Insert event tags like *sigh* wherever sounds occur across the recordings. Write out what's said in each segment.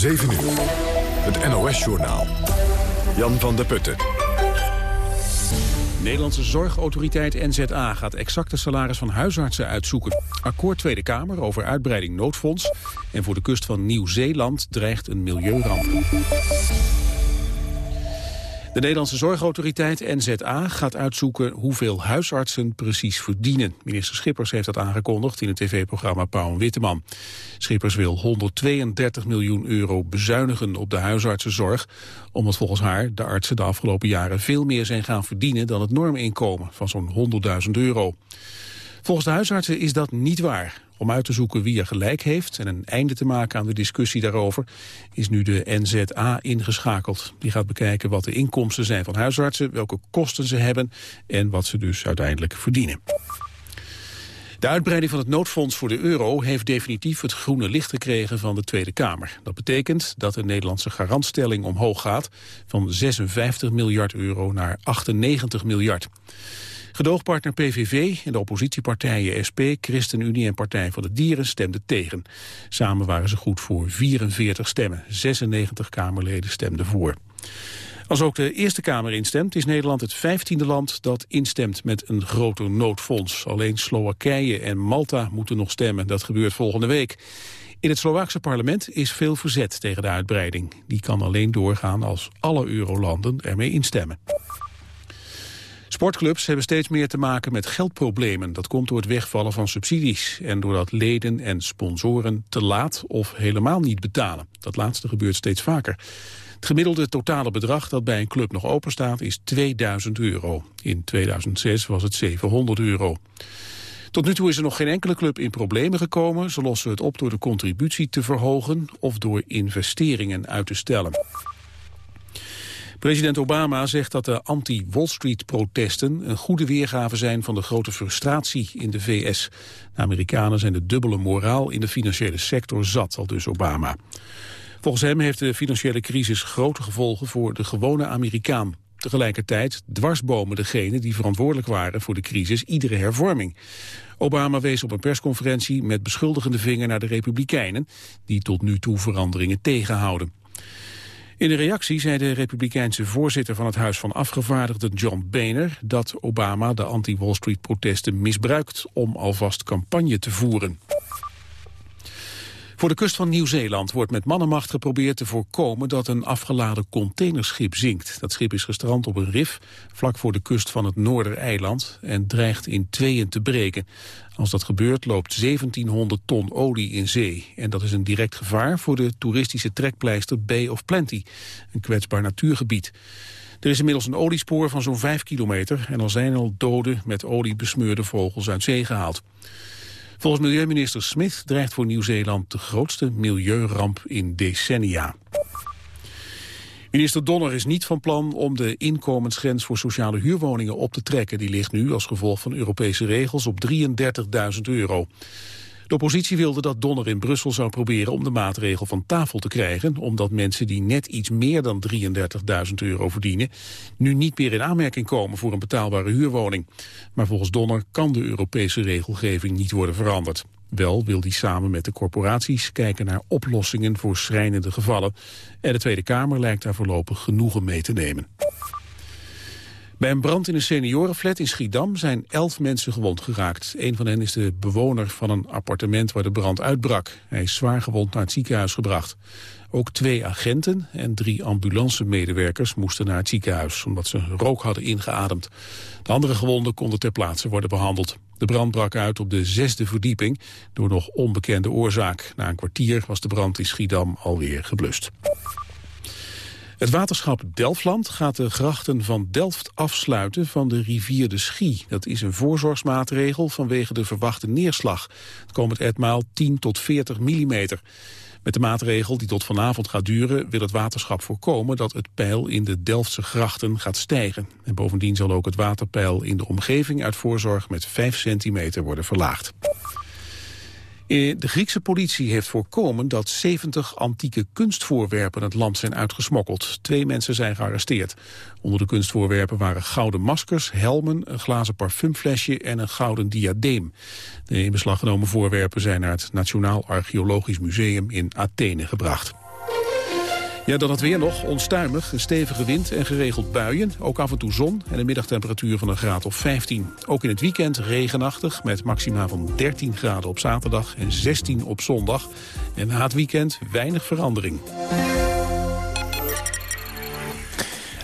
7 uur. Het NOS-journaal. Jan van der Putten. Nederlandse zorgautoriteit NZA gaat exact de salaris van huisartsen uitzoeken. Akkoord Tweede Kamer over uitbreiding noodfonds. En voor de kust van Nieuw-Zeeland dreigt een milieuramp. De Nederlandse Zorgautoriteit NZA gaat uitzoeken hoeveel huisartsen precies verdienen. Minister Schippers heeft dat aangekondigd in het tv-programma Pauw en Witteman. Schippers wil 132 miljoen euro bezuinigen op de huisartsenzorg, omdat volgens haar de artsen de afgelopen jaren veel meer zijn gaan verdienen dan het norminkomen van zo'n 100.000 euro. Volgens de huisartsen is dat niet waar. Om uit te zoeken wie er gelijk heeft en een einde te maken aan de discussie daarover is nu de NZA ingeschakeld. Die gaat bekijken wat de inkomsten zijn van huisartsen, welke kosten ze hebben en wat ze dus uiteindelijk verdienen. De uitbreiding van het noodfonds voor de euro heeft definitief het groene licht gekregen van de Tweede Kamer. Dat betekent dat de Nederlandse garantstelling omhoog gaat van 56 miljard euro naar 98 miljard. Gedoogpartner PVV en de oppositiepartijen SP, ChristenUnie en Partij voor de Dieren stemden tegen. Samen waren ze goed voor 44 stemmen. 96 Kamerleden stemden voor. Als ook de Eerste Kamer instemt, is Nederland het vijftiende land dat instemt met een groter noodfonds. Alleen Slowakije en Malta moeten nog stemmen. Dat gebeurt volgende week. In het Slovaakse parlement is veel verzet tegen de uitbreiding. Die kan alleen doorgaan als alle eurolanden ermee instemmen. Sportclubs hebben steeds meer te maken met geldproblemen. Dat komt door het wegvallen van subsidies en doordat leden en sponsoren te laat of helemaal niet betalen. Dat laatste gebeurt steeds vaker. Het gemiddelde totale bedrag dat bij een club nog open staat is 2000 euro. In 2006 was het 700 euro. Tot nu toe is er nog geen enkele club in problemen gekomen. Ze lossen het op door de contributie te verhogen of door investeringen uit te stellen. President Obama zegt dat de anti-Wall Street-protesten een goede weergave zijn van de grote frustratie in de VS. De Amerikanen zijn de dubbele moraal in de financiële sector zat, al dus Obama. Volgens hem heeft de financiële crisis grote gevolgen voor de gewone Amerikaan. Tegelijkertijd dwarsbomen degenen die verantwoordelijk waren voor de crisis iedere hervorming. Obama wees op een persconferentie met beschuldigende vinger naar de Republikeinen... die tot nu toe veranderingen tegenhouden. In de reactie zei de republikeinse voorzitter van het Huis van Afgevaardigden John Boehner dat Obama de anti-Wall Street protesten misbruikt om alvast campagne te voeren. Voor de kust van Nieuw-Zeeland wordt met mannenmacht geprobeerd te voorkomen dat een afgeladen containerschip zinkt. Dat schip is gestrand op een rif vlak voor de kust van het Noordereiland en dreigt in tweeën te breken. Als dat gebeurt loopt 1700 ton olie in zee. En dat is een direct gevaar voor de toeristische trekpleister Bay of Plenty, een kwetsbaar natuurgebied. Er is inmiddels een oliespoor van zo'n 5 kilometer en al zijn al dode met olie besmeurde vogels uit zee gehaald. Volgens milieuminister Smith dreigt voor Nieuw-Zeeland de grootste milieuramp in decennia. Minister Donner is niet van plan om de inkomensgrens voor sociale huurwoningen op te trekken. Die ligt nu als gevolg van Europese regels op 33.000 euro. De oppositie wilde dat Donner in Brussel zou proberen om de maatregel van tafel te krijgen, omdat mensen die net iets meer dan 33.000 euro verdienen, nu niet meer in aanmerking komen voor een betaalbare huurwoning. Maar volgens Donner kan de Europese regelgeving niet worden veranderd. Wel wil hij samen met de corporaties kijken naar oplossingen voor schrijnende gevallen. En de Tweede Kamer lijkt daar voorlopig genoegen mee te nemen. Bij een brand in een seniorenflat in Schiedam zijn elf mensen gewond geraakt. Een van hen is de bewoner van een appartement waar de brand uitbrak. Hij is zwaar gewond naar het ziekenhuis gebracht. Ook twee agenten en drie ambulancemedewerkers moesten naar het ziekenhuis... omdat ze rook hadden ingeademd. De andere gewonden konden ter plaatse worden behandeld. De brand brak uit op de zesde verdieping door nog onbekende oorzaak. Na een kwartier was de brand in Schiedam alweer geblust. Het waterschap Delftland gaat de grachten van Delft afsluiten van de rivier de Schie. Dat is een voorzorgsmaatregel vanwege de verwachte neerslag. Het komend etmaal 10 tot 40 millimeter. Met de maatregel die tot vanavond gaat duren wil het waterschap voorkomen dat het peil in de Delftse grachten gaat stijgen. En bovendien zal ook het waterpeil in de omgeving uit voorzorg met 5 centimeter worden verlaagd. Eh, de Griekse politie heeft voorkomen dat 70 antieke kunstvoorwerpen het land zijn uitgesmokkeld. Twee mensen zijn gearresteerd. Onder de kunstvoorwerpen waren gouden maskers, helmen, een glazen parfumflesje en een gouden diadeem. De in beslag genomen voorwerpen zijn naar het Nationaal Archeologisch Museum in Athene gebracht. Ja, dan het weer nog. Onstuimig, een stevige wind en geregeld buien. Ook af en toe zon en een middagtemperatuur van een graad of 15. Ook in het weekend regenachtig met maxima van 13 graden op zaterdag en 16 op zondag. En na het weekend weinig verandering.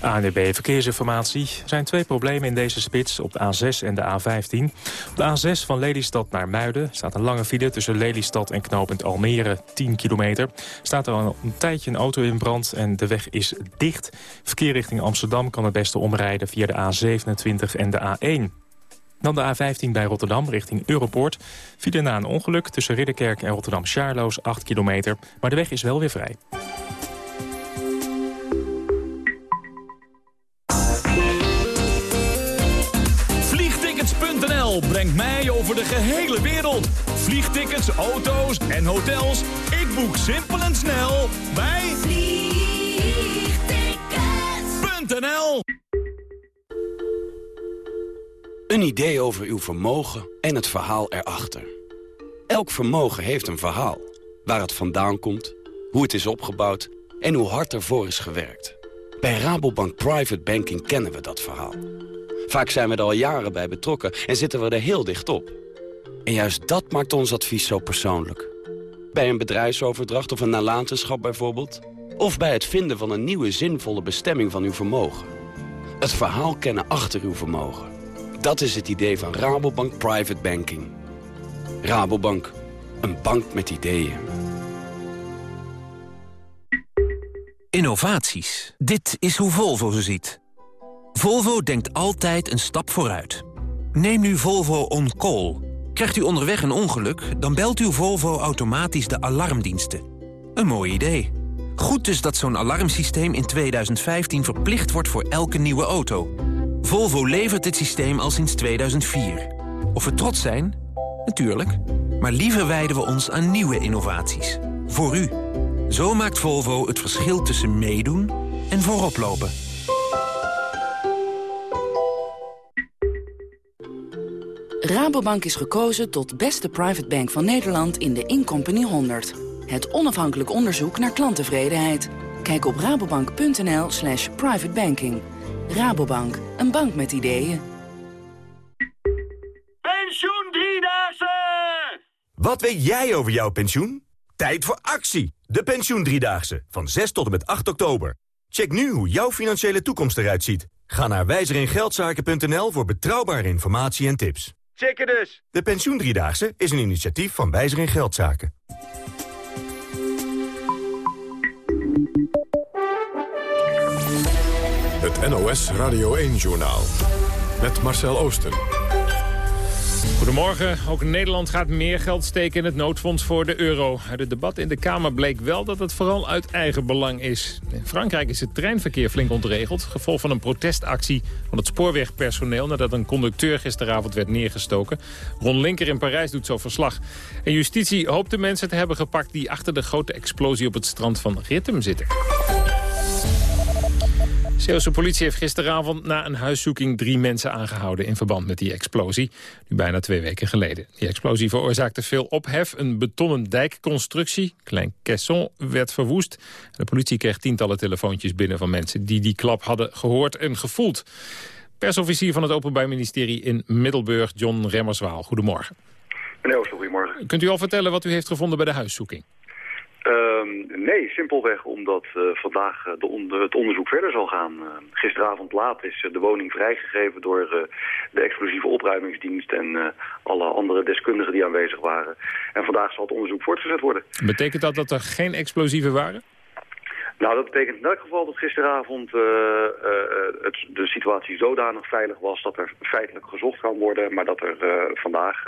ANDB Verkeersinformatie. Er zijn twee problemen in deze spits op de A6 en de A15. Op de A6 van Lelystad naar Muiden staat een lange file... tussen Lelystad en knooppunt Almere, 10 kilometer. Staat er al een tijdje een auto in brand en de weg is dicht. Verkeer richting Amsterdam kan het beste omrijden via de A27 en de A1. Dan de A15 bij Rotterdam richting Europoort. File na een ongeluk tussen Ridderkerk en Rotterdam-Charloes 8 kilometer. Maar de weg is wel weer vrij. De gehele wereld. Vliegtickets, auto's en hotels. Ik boek simpel en snel bij vliegtickets.nl Een idee over uw vermogen en het verhaal erachter. Elk vermogen heeft een verhaal. Waar het vandaan komt, hoe het is opgebouwd en hoe hard ervoor is gewerkt. Bij Rabobank Private Banking kennen we dat verhaal. Vaak zijn we er al jaren bij betrokken en zitten we er heel dicht op. En juist dat maakt ons advies zo persoonlijk. Bij een bedrijfsoverdracht of een nalatenschap bijvoorbeeld. Of bij het vinden van een nieuwe zinvolle bestemming van uw vermogen. Het verhaal kennen achter uw vermogen. Dat is het idee van Rabobank Private Banking. Rabobank, een bank met ideeën. Innovaties. Dit is hoe Volvo ze ziet. Volvo denkt altijd een stap vooruit. Neem nu Volvo On Call. Krijgt u onderweg een ongeluk, dan belt uw Volvo automatisch de alarmdiensten. Een mooi idee. Goed dus dat zo'n alarmsysteem in 2015 verplicht wordt voor elke nieuwe auto. Volvo levert dit systeem al sinds 2004. Of we trots zijn? Natuurlijk. Maar liever wijden we ons aan nieuwe innovaties. Voor u. Zo maakt Volvo het verschil tussen meedoen en voorop Rabobank is gekozen tot beste private bank van Nederland in de Incompany 100. Het onafhankelijk onderzoek naar klanttevredenheid. Kijk op rabobank.nl slash privatebanking. Rabobank, een bank met ideeën. Pensioen Driedaagse! Wat weet jij over jouw pensioen? Tijd voor actie! De Pensioen Driedaagse, van 6 tot en met 8 oktober. Check nu hoe jouw financiële toekomst eruit ziet. Ga naar wijzeringeldzaken.nl voor betrouwbare informatie en tips. Checken dus! De Pensioendriedaagse is een initiatief van Wijzer in Geldzaken. Het NOS Radio 1-journaal. Met Marcel Oosten. Goedemorgen. Ook Nederland gaat meer geld steken in het noodfonds voor de euro. Uit het debat in de Kamer bleek wel dat het vooral uit eigen belang is. In Frankrijk is het treinverkeer flink ontregeld. Gevolg van een protestactie van het spoorwegpersoneel... nadat een conducteur gisteravond werd neergestoken. Ron Linker in Parijs doet zo verslag. En justitie hoopt de mensen te hebben gepakt... die achter de grote explosie op het strand van Rittem zitten. Zeeuwse politie heeft gisteravond na een huiszoeking drie mensen aangehouden in verband met die explosie, nu bijna twee weken geleden. Die explosie veroorzaakte veel ophef. Een betonnen dijkconstructie, Klein Caisson, werd verwoest. De politie kreeg tientallen telefoontjes binnen van mensen die die klap hadden gehoord en gevoeld. Persofficier van het Openbaar Ministerie in Middelburg, John Remmerswaal. Goedemorgen. Meneer Ooster, goedemorgen. Kunt u al vertellen wat u heeft gevonden bij de huiszoeking? Ehm, nee, simpelweg omdat uh, vandaag uh, de het onderzoek verder zal gaan. Uh, gisteravond laat is de woning vrijgegeven door de explosieve opruimingsdienst en alle andere deskundigen die aanwezig waren. En vandaag zal het onderzoek voortgezet worden. Betekent dat dat er geen explosieven waren? Nou, dat betekent in elk geval dat gisteravond uh, uh, het, de situatie zodanig veilig was dat er feitelijk gezocht kan worden, maar dat er uh, vandaag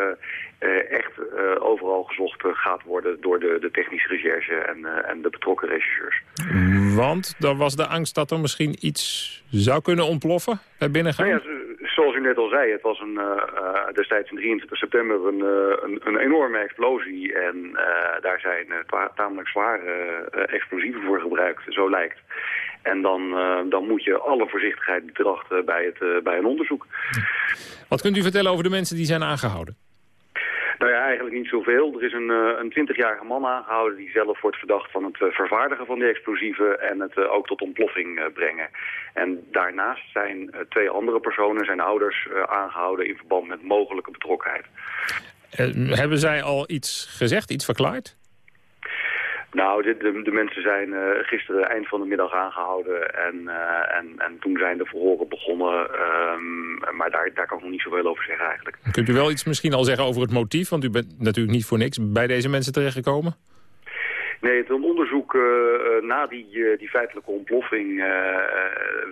echt overal gezocht gaat worden door de, de technische recherche en, en de betrokken rechercheurs. Want dan was de angst dat er misschien iets zou kunnen ontploffen bij binnengaan? Nou ja, zoals u net al zei, het was een, uh, destijds in 23 september een, uh, een, een, enorme explosie. En daar zijn tamelijk zware explosieven voor gebruikt, zo lijkt. En dan, dan moet je alle voorzichtigheid betrachten bij, het, bij een onderzoek. Wat kunt u vertellen over de mensen die zijn aangehouden? Nou ja, eigenlijk niet zoveel. Er is een, een 20-jarige man aangehouden die zelf wordt verdacht van het vervaardigen van die explosieven en het ook tot ontploffing brengen. En daarnaast zijn twee andere personen, zijn ouders, aangehouden in verband met mogelijke betrokkenheid. hebben zij al iets gezegd, iets verklaard? Nou, de, de, mensen zijn uh, gisteren eind van de middag aangehouden en, uh, en, en toen zijn de verhoren begonnen. Um, maar daar, daar kan ik nog niet zoveel over zeggen eigenlijk. Kunt u wel iets misschien al zeggen over het motief? Want u bent natuurlijk niet voor niks bij deze mensen terechtgekomen. Nee, het onderzoek uh, na die, uh, die feitelijke ontploffing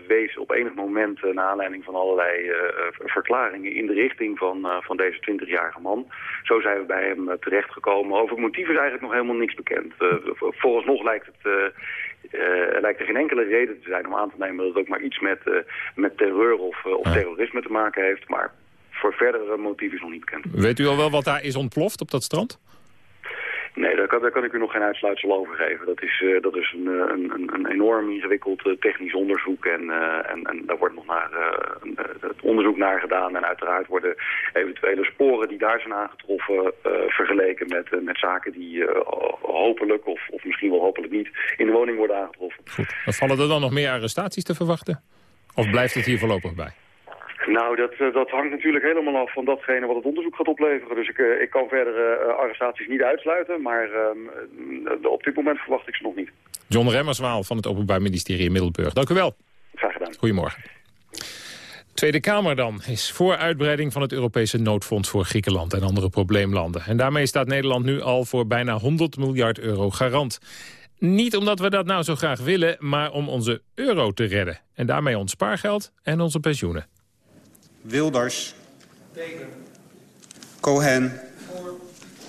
wees op enig moment, naar aanleiding van allerlei verklaringen, in de richting van, van deze 20-jarige man. Zo zijn we bij hem terechtgekomen. Over het motief is eigenlijk nog helemaal niks bekend. vooralsnog lijkt het... lijkt er geen enkele reden te zijn om aan te nemen dat het ook maar iets met, met terreur of, of terrorisme te maken heeft. Maar voor verdere motief is nog niet bekend. Weet u al wel wat daar is ontploft op dat strand? Nee, daar kan, ik u nog geen uitsluitsel over geven. Dat is, uh, dat is een, eh, een, een enorm ingewikkeld uh, technisch onderzoek en, en, en daar wordt nog naar, het onderzoek naar gedaan. En uiteraard worden eventuele sporen die daar zijn aangetroffen vergeleken met, met zaken die hopelijk of, of misschien wel hopelijk niet in de woning worden aangetroffen. Goed. Vallen er dan nog meer arrestaties te verwachten? Of blijft het hier voorlopig bij? Nou, dat, eh, dat hangt natuurlijk helemaal af van datgene wat het onderzoek gaat opleveren. Dus ik, eh, ik kan verdere eh, arrestaties niet uitsluiten, maar ehm, op dit moment verwacht ik ze nog niet. John Remmerswaal van het Openbaar Ministerie in Middelburg. Dank u wel. Graag gedaan. Goedemorgen. Tweede Kamer dan is voor uitbreiding van het Europese noodfonds voor Griekenland en andere probleemlanden. En daarmee staat Nederland nu al voor bijna 100 miljard euro garant. Niet omdat we dat nou zo graag willen, maar om onze euro te redden. En daarmee ons spaargeld en onze pensioenen. Wilders. Tegen. Cohen.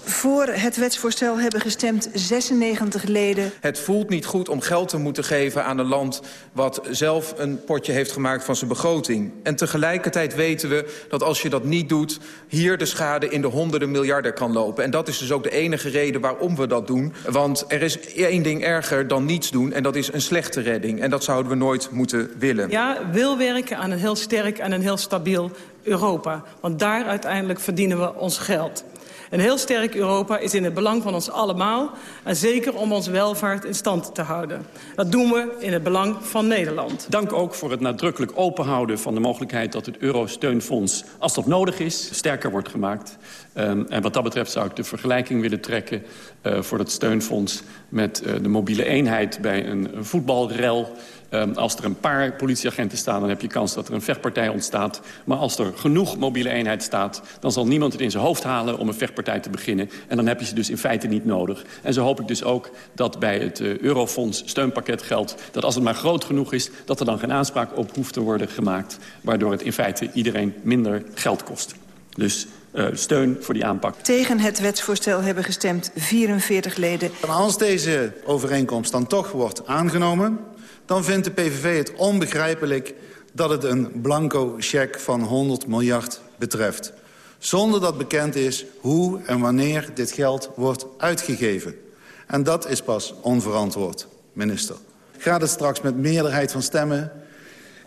Voor het wetsvoorstel hebben gestemd 96 leden. Het voelt niet goed om geld te moeten geven aan een land... wat zelf een potje heeft gemaakt van zijn begroting. En tegelijkertijd weten we dat als je dat niet doet... hier de schade in de honderden miljarden kan lopen. En dat is dus ook de enige reden waarom we dat doen. Want er is één ding erger dan niets doen... en dat is een slechte redding. En dat zouden we nooit moeten willen. Ja, wil werken aan een heel sterk en een heel stabiel Europa. Want daar uiteindelijk verdienen we ons geld. Een heel sterk Europa is in het belang van ons allemaal... en zeker om onze welvaart in stand te houden. Dat doen we in het belang van Nederland. Dank ook voor het nadrukkelijk openhouden van de mogelijkheid... dat het Euro-steunfonds, als dat nodig is, sterker wordt gemaakt. Um, en wat dat betreft zou ik de vergelijking willen trekken... Uh, voor het steunfonds met uh, de mobiele eenheid bij een voetbalrel... Um, als er een paar politieagenten staan, dan heb je kans dat er een vechtpartij ontstaat. Maar als er genoeg mobiele eenheid staat, dan zal niemand het in zijn hoofd halen om een vechtpartij te beginnen. En dan heb je ze dus in feite niet nodig. En zo hoop ik dus ook dat bij het uh, Eurofonds steunpakket geldt... dat als het maar groot genoeg is, dat er dan geen aanspraak op hoeft te worden gemaakt. Waardoor het in feite iedereen minder geld kost. Dus uh, steun voor die aanpak. Tegen het wetsvoorstel hebben gestemd 44 leden. Als deze overeenkomst dan toch wordt aangenomen dan vindt de PVV het onbegrijpelijk dat het een blanco cheque van 100 miljard betreft. Zonder dat bekend is hoe en wanneer dit geld wordt uitgegeven. En dat is pas onverantwoord, minister. Gaat het straks met meerderheid van stemmen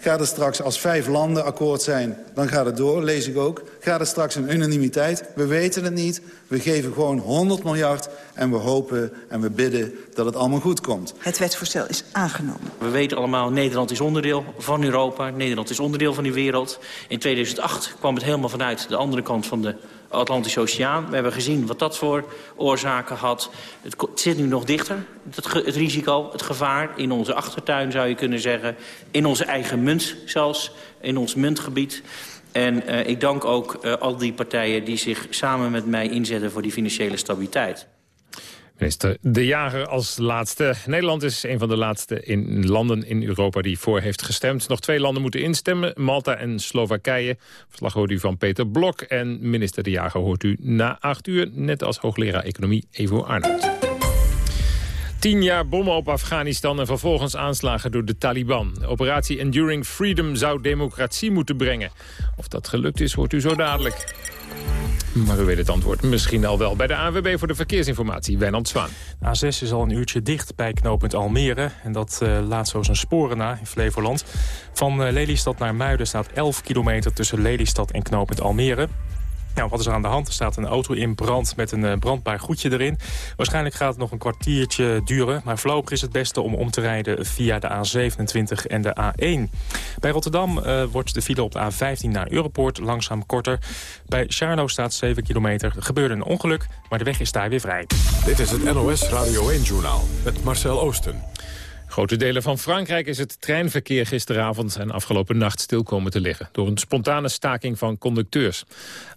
Gaat het straks als vijf landen akkoord zijn, dan gaat het door, lees ik ook. Gaat het straks een unanimiteit? We weten het niet. We geven gewoon 100 miljard en we hopen en we bidden dat het allemaal goed komt. Het wetsvoorstel is aangenomen. We weten allemaal, Nederland is onderdeel van Europa. Nederland is onderdeel van die wereld. In 2008 kwam het helemaal vanuit de andere kant van de Atlantische Oceaan. We hebben gezien wat dat voor oorzaken had. Het, zit nu nog dichter, het, het, risico, het gevaar. In onze achtertuin zou je kunnen zeggen. In onze eigen munt zelfs, in ons muntgebied. En uh, ik dank ook uh, al die partijen die zich samen met mij inzetten voor die financiële stabiliteit. Minister De Jager als laatste. Nederland is een van de laatste in landen in Europa die voor heeft gestemd. Nog twee landen moeten instemmen, Malta en Slowakije. Verslag hoort u van Peter Blok en minister De Jager hoort u na acht uur... net als hoogleraar economie Evo Arnold. Tien jaar bommen op Afghanistan en vervolgens aanslagen door de Taliban. Operatie Enduring Freedom zou democratie moeten brengen. Of dat gelukt is, hoort u zo dadelijk. Maar u weet het antwoord misschien al wel. Bij de ANWB voor de verkeersinformatie, Wijnand Zwaan. A6 is al een uurtje dicht bij knooppunt Almere. En dat uh, laat zo zijn sporen na in Flevoland. Van uh, Lelystad naar Muiden staat 11 kilometer tussen Lelystad en knooppunt Almere. Nou, wat is er aan de hand? Er staat een auto in brand met een brandbaar goedje erin. Waarschijnlijk gaat het nog een kwartiertje duren. Maar voorlopig is het beste om om te rijden via de A27 en de A1. Bij Rotterdam wordt de file op de A15 naar Europoort langzaam korter. Bij Charlo staat 7 kilometer. Er gebeurde een ongeluk, maar de weg is daar weer vrij. Dit is het NOS Radio 1-journaal met Marcel Oosten. Grote delen van Frankrijk is het treinverkeer gisteravond en afgelopen nacht stil komen te liggen. Door een spontane staking van conducteurs.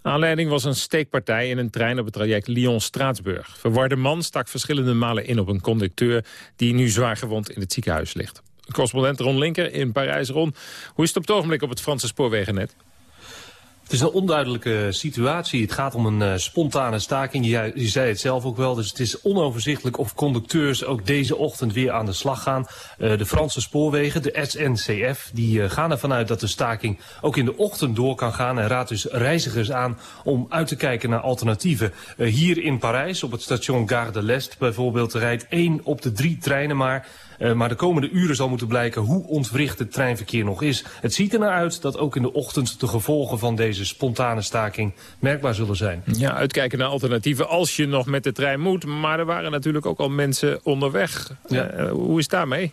Aanleiding was een steekpartij in een trein op het traject Lyon-Straatsburg. Verwarde man stak verschillende malen in op een conducteur die nu zwaar gewond in het ziekenhuis ligt. Correspondent Ron Linker in Parijs. Ron, hoe is het op het ogenblik op het Franse spoorwegennet? Het is een onduidelijke situatie. Het gaat om een uh, spontane staking. Je, zei het zelf ook wel. Dus het is onoverzichtelijk of conducteurs ook deze ochtend weer aan de slag gaan. Uh, de Franse spoorwegen, de SNCF, die uh, gaan ervan uit dat de staking ook in de ochtend door kan gaan. En raadt dus reizigers aan om uit te kijken naar alternatieven. hier in Parijs, op het station Gare de l'Est bijvoorbeeld, rijdt één op de drie treinen maar. Uh, maar de komende uren zal moeten blijken hoe ontwricht het treinverkeer nog is. Het ziet er naar uit dat ook in de ochtend de gevolgen van deze spontane staking merkbaar zullen zijn. Ja, uitkijken naar alternatieven als je nog met de trein moet. Maar er waren natuurlijk ook al mensen onderweg. Ja. Uh, hoe is het daarmee?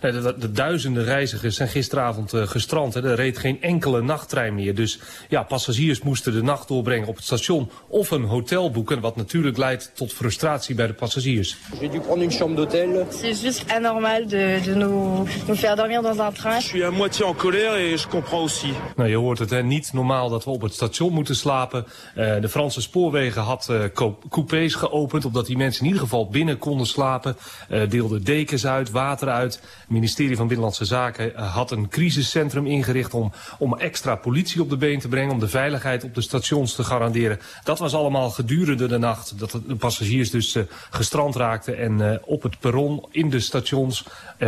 De, de, duizenden reizigers zijn gisteravond uh, gestrand. Hè. Er reed geen enkele nachttrein meer. Dus ja, passagiers moesten de nacht doorbrengen op het station of een hotel boeken. Wat natuurlijk leidt tot frustratie bij de passagiers. J'ai dû prendre une chambre d'hôtel. C'est juste anormal de, de nous, nous faire dormir dans un train. Je suis à moitié en colère et je comprends aussi. Nou, je hoort het, hè. niet normaal dat we op het station moeten slapen. Uh, de Franse spoorwegen had uh, coupés geopend, omdat die mensen in ieder geval binnen konden slapen. Uh, deelden dekens uit, water uit. Het ministerie van Binnenlandse Zaken had een crisiscentrum ingericht om, om extra politie op de been te brengen, om de veiligheid op de stations te garanderen. Dat was allemaal gedurende de nacht, dat de passagiers dus uh, gestrand raakten en uh, op het perron, in de stations,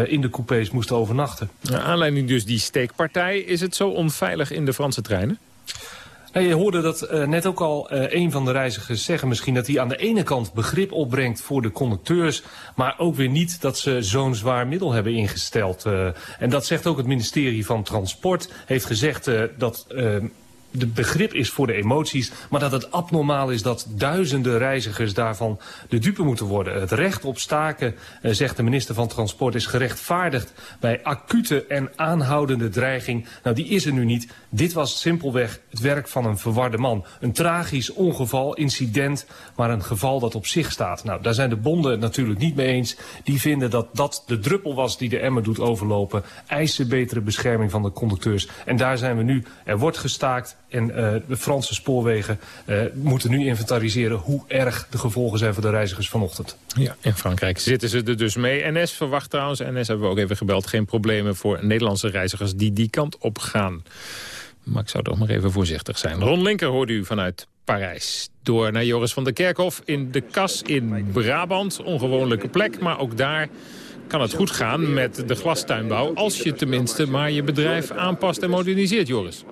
in de coupés moesten overnachten. Aanleiding dus die steekpartij. Is het zo onveilig in de Franse treinen? Nou, je hoorde dat uh, net ook al uh, een van de reizigers zeggen misschien... dat hij aan de ene kant begrip opbrengt voor de conducteurs... maar ook weer niet dat ze zo'n zwaar middel hebben ingesteld. Uh, en dat zegt ook het ministerie van Transport. Heeft gezegd dat de begrip is voor de emoties, maar dat het abnormaal is dat duizenden reizigers daarvan de dupe moeten worden. Het recht op staken, eh, zegt de minister van Transport, is gerechtvaardigd bij acute en aanhoudende dreiging. Nou, die is er nu niet. Dit was simpelweg het werk van een verwarde man. Een tragisch ongeval, incident, maar een geval dat op zich staat. Nou, daar zijn de bonden natuurlijk niet mee eens. Die vinden dat dat de druppel was die de emmer doet overlopen. Eisen betere bescherming van de conducteurs. En daar zijn we nu. Er wordt gestaakt. En uh, de Franse spoorwegen uh, moeten nu inventariseren hoe erg de gevolgen zijn voor de reizigers vanochtend. Ja, in Frankrijk zitten ze er dus mee. NS verwacht trouwens, NS hebben we ook even gebeld, geen problemen voor Nederlandse reizigers die die kant op gaan. Maar ik zou toch maar even voorzichtig zijn. Ron Linker hoorde u vanuit Parijs. Door naar Joris van der Kerkhof in de Kas in Brabant. Ongewoonlijke plek, maar ook daar kan het goed gaan met de glastuinbouw... als je tenminste maar je bedrijf aanpast en moderniseert, Joris.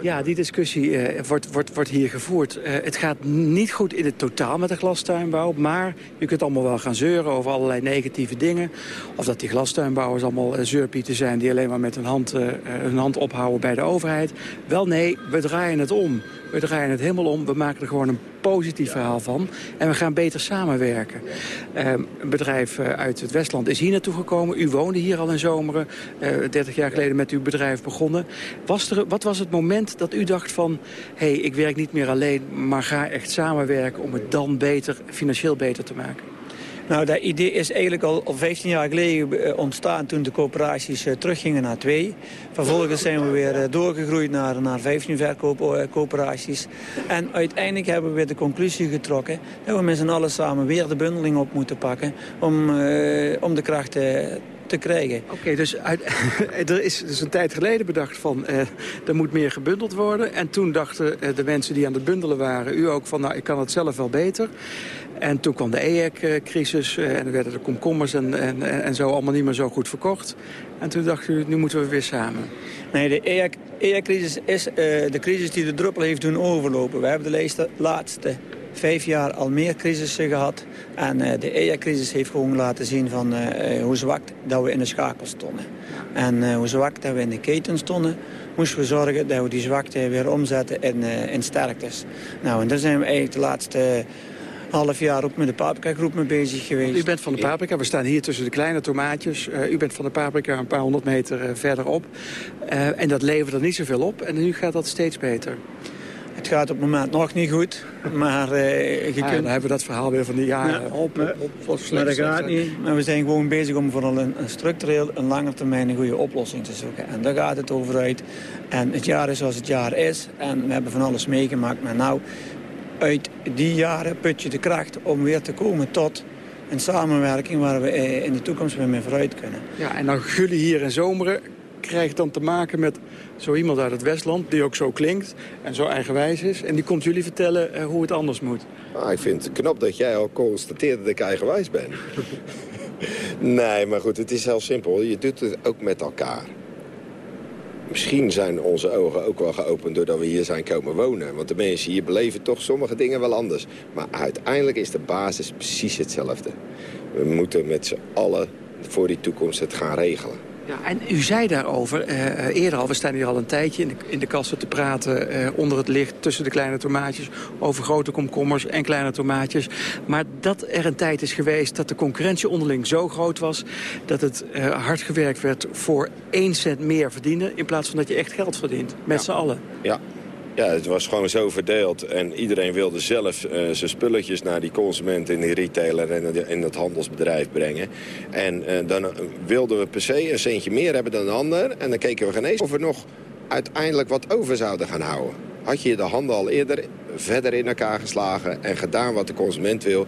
Ja, die discussie uh, wordt, wordt, wordt hier gevoerd. Uh, het gaat niet goed in het totaal met de glastuinbouw. Maar je kunt allemaal wel gaan zeuren over allerlei negatieve dingen. Of dat die glastuinbouwers allemaal uh, zeurpieten zijn... die alleen maar met hun hand, hun hand ophouden bij de overheid. Wel nee, we draaien het om. We draaien het helemaal om. We maken er gewoon een positief verhaal van. En we gaan beter samenwerken. Uh, een bedrijf uh, uit het Westland is hier naartoe gekomen. U woonde hier al in zomeren. Uh, 30 jaar geleden met uw bedrijf begonnen. Was er, wat was het moment dat u dacht van... hé, hey, ik werk niet meer alleen, maar ga echt samenwerken... om het dan beter, financieel beter te maken? Nou, dat idee is eigenlijk al, al 15 jaar geleden ontstaan toen de coöperaties uh, teruggingen naar twee. Vervolgens zijn we weer uh, doorgegroeid naar, naar 15 verkoopcoöperaties. En uiteindelijk hebben we weer de conclusie getrokken dat we met z'n allen samen weer de bundeling op moeten pakken om, om de kracht te krijgen. Oké, dus uit, *laughs* er is dus een tijd geleden bedacht van uh, er moet meer gebundeld worden. En toen dachten de mensen die aan het bundelen waren, u ook van nou ik kan het zelf wel beter. En toen kwam de EEC-crisis uh, en er werden de komkommers en, en, en zo allemaal niet meer zo goed verkocht. En toen dacht u, nu moeten we weer samen. Nee, de EEC-crisis is de crisis die de druppel heeft doen overlopen. We hebben de laatste vijf jaar al meer crisissen gehad. En uh, de EA-crisis heeft gewoon laten zien van, hoe zwak dat we in de schakel stonden. En hoe zwak dat we in de keten stonden, moesten we zorgen dat we die zwakte weer omzetten in, in sterktes. Nou, en daar zijn we eigenlijk de laatste half jaar ook met de paprika-groep mee bezig geweest. U bent van de paprika, we staan hier tussen de kleine tomaatjes. Uh, u bent van de paprika een paar honderd meter uh, verderop. Uh, en dat levert er niet zoveel op en nu gaat dat steeds beter. Het gaat op het moment nog niet goed, maar je ah, kunt... Dan hebben we dat verhaal weer van die jaren ja, op, op, op, op Maar dat gaat niet. Maar we zijn gewoon bezig om vooral een, een structureel, een lange termijn een goede oplossing te zoeken. En daar gaat het over uit. En het jaar is zoals het jaar is. En we hebben van alles meegemaakt. Maar nou, uit die jaren put je de kracht om weer te komen tot een samenwerking waar we eh, in de toekomst weer mee vooruit kunnen. Ja, en dan jullie hier in Zomeren krijgt dan te maken met zo iemand uit het Westland... die ook zo klinkt en zo eigenwijs is. En die komt jullie vertellen uh, hoe het anders moet. Ah, ik vind het knap dat jij al constateert dat ik eigenwijs ben. *laughs* nee, maar goed, het is heel simpel. Je doet het ook met elkaar. Misschien zijn onze ogen ook wel geopend doordat we hier zijn komen wonen. Want de mensen hier beleven toch sommige dingen wel anders. Maar uiteindelijk is de basis precies hetzelfde. We moeten met z'n allen voor die toekomst het gaan regelen. Ja, en u zei daarover uh, eerder al, we staan hier al een tijdje in de, in de kassen te praten... Uh, onder het licht tussen de kleine tomaatjes... over grote komkommers en kleine tomaatjes. Maar dat er een tijd is geweest dat de concurrentie onderling zo groot was... dat het hard gewerkt werd voor één cent meer verdienen... in plaats van dat je echt geld verdient, met ja. z'n allen. Ja, ja, het was gewoon zo verdeeld. En iedereen wilde zelf uh, zijn spulletjes naar die consument in die retailer en in het handelsbedrijf brengen. En uh, dan wilden we per se een centje meer hebben dan een ander. En dan keken we geen eens of we nog uiteindelijk wat over zouden gaan houden. Had je de handen al eerder verder in elkaar geslagen en gedaan wat de consument wil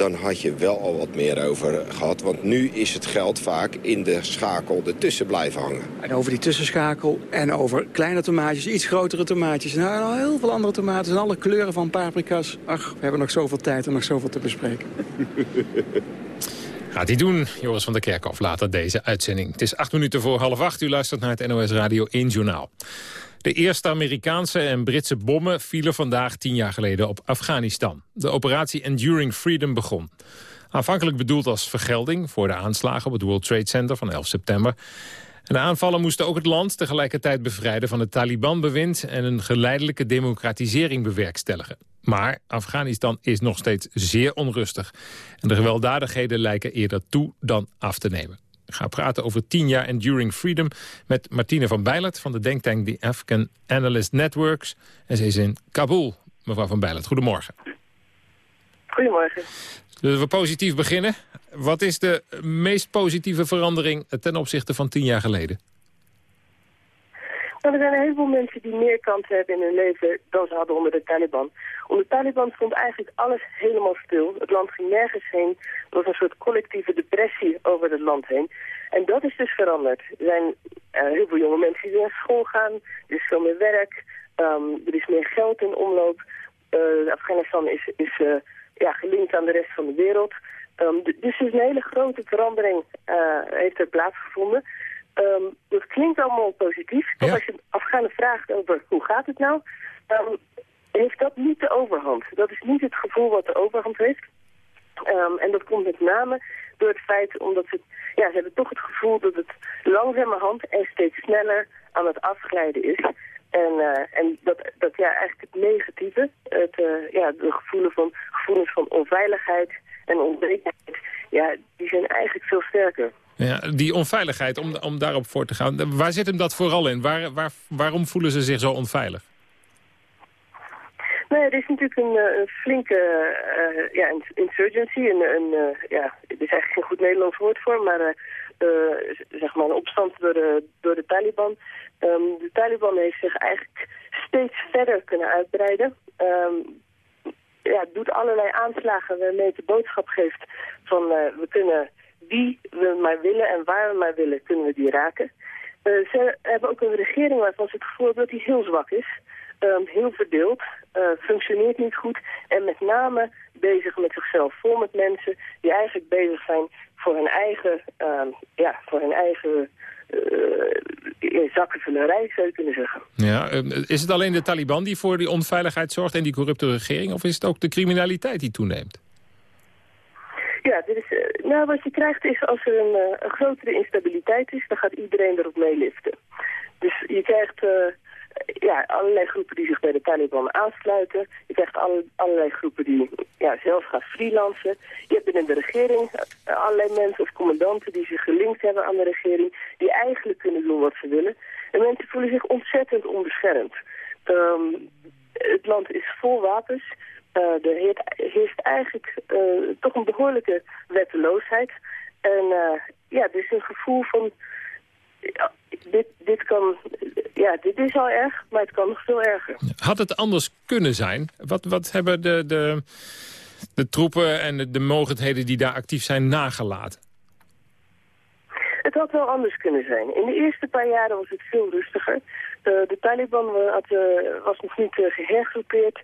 dan had je wel al wat meer over gehad. Want nu is het geld vaak in de schakel ertussen blijven hangen. En over die tussenschakel en over kleine tomaatjes, iets grotere tomaatjes... nou, al heel veel andere tomaten en alle kleuren van paprika's. Ach, we hebben nog zoveel tijd en nog zoveel te bespreken. Gaat hij doen, Joris van der Kerkhof, later deze uitzending. Het is acht minuten voor half acht. U luistert naar het NOS Radio 1 Journaal. De eerste Amerikaanse en Britse bommen vielen vandaag tien jaar geleden op Afghanistan. De operatie Enduring Freedom begon. Aanvankelijk bedoeld als vergelding voor de aanslagen op het World Trade Center van 11 september. De aanvallen moesten ook het land tegelijkertijd bevrijden van het Taliban-bewind en een geleidelijke democratisering bewerkstelligen. Maar Afghanistan is nog steeds zeer onrustig. En de gewelddadigheden lijken eerder toe dan af te nemen. Ik ga praten over 10 jaar Enduring Freedom met Martine van Bijlert van de denktank The African Analyst Networks. En ze is in Kabul. Mevrouw van Bijlert, goedemorgen. Goedemorgen. Zullen we positief beginnen? Wat is de meest positieve verandering ten opzichte van tien jaar geleden? Er zijn een heleboel mensen die meer kansen hebben in hun leven dan ze hadden onder de Taliban. Onder de Taliban stond eigenlijk alles helemaal stil. Het land ging nergens heen. Er was een soort collectieve depressie over het land heen. En dat is dus veranderd. Er zijn uh, heel veel jonge mensen die naar school gaan. Er is veel meer werk. Um, er is meer geld in omloop. Uh, Afghanistan is, is uh, ja, gelinkt aan de rest van de wereld. Um, dus een hele grote verandering heeft er plaatsgevonden. Um, dat klinkt allemaal positief. Ja. Als je Afghanen vraagt over hoe gaat het nou, um, heeft dat niet de overhand. Dat is niet het gevoel wat de overhand heeft. Um, en dat komt met name door het feit omdat ze, ja, ze hebben toch het gevoel dat het langzamerhand en steeds sneller aan het afglijden is. En, uh, en dat, dat ja, eigenlijk het negatieve, het, uh, ja, de gevoelens van, gevoelens van onveiligheid en onzekerheid, ja, die zijn eigenlijk veel sterker. Ja, die onveiligheid, om, om daarop voor te gaan, waar zit hem dat vooral in? Waar, waar, waarom voelen ze zich zo onveilig? Nee, er is natuurlijk een, eh, flinke uh, ja, insurgency. Een, een, uh, ja, er is eigenlijk geen goed Nederlands woord voor, maar zeg maar een opstand door de, door de Taliban. Um, de Taliban heeft zich eigenlijk steeds verder kunnen uitbreiden. Um, ja, doet allerlei aanslagen waarmee het de boodschap geeft van we kunnen wie we maar willen en waar we maar willen, kunnen we die raken. Uh, ze hebben ook een regering waarvan ze het gevoel hebben dat die heel zwak is. ehm, heel verdeeld, uh, functioneert niet goed en met name bezig met zichzelf, vol met mensen die eigenlijk bezig zijn voor hun eigen, uh, ja, voor hun eigen uh, zakkenvullerij, zou je kunnen zeggen. Ja, is het alleen de Taliban die voor die onveiligheid zorgt en die corrupte regering, of is het ook de criminaliteit die toeneemt? Ja, dit is, nou, wat je krijgt is als er een, een grotere instabiliteit is, dan gaat iedereen erop meeliften. Dus je krijgt ja, allerlei groepen die zich bij de Taliban aansluiten. Je krijgt alle, allerlei groepen die ja, zelf gaan freelancen. Je hebt binnen de regering uh, allerlei mensen of commandanten die zich gelinkt hebben aan de regering. Die eigenlijk kunnen doen wat ze willen. En mensen voelen zich ontzettend onbeschermd. Um, het land is vol wapens. Uh, er heerst eigenlijk uh, toch een behoorlijke wetteloosheid. En ja, er is een gevoel van ja, dit, dit, kan, ja, dit is al erg, maar het kan nog veel erger. Had het anders kunnen zijn? Wat, wat hebben de, de, de troepen en de, de mogelijkheden die daar actief zijn nagelaten? Het had wel anders kunnen zijn. In de eerste paar jaren was het veel rustiger. De, de Taliban had, uh, was nog niet gehergroepeerd,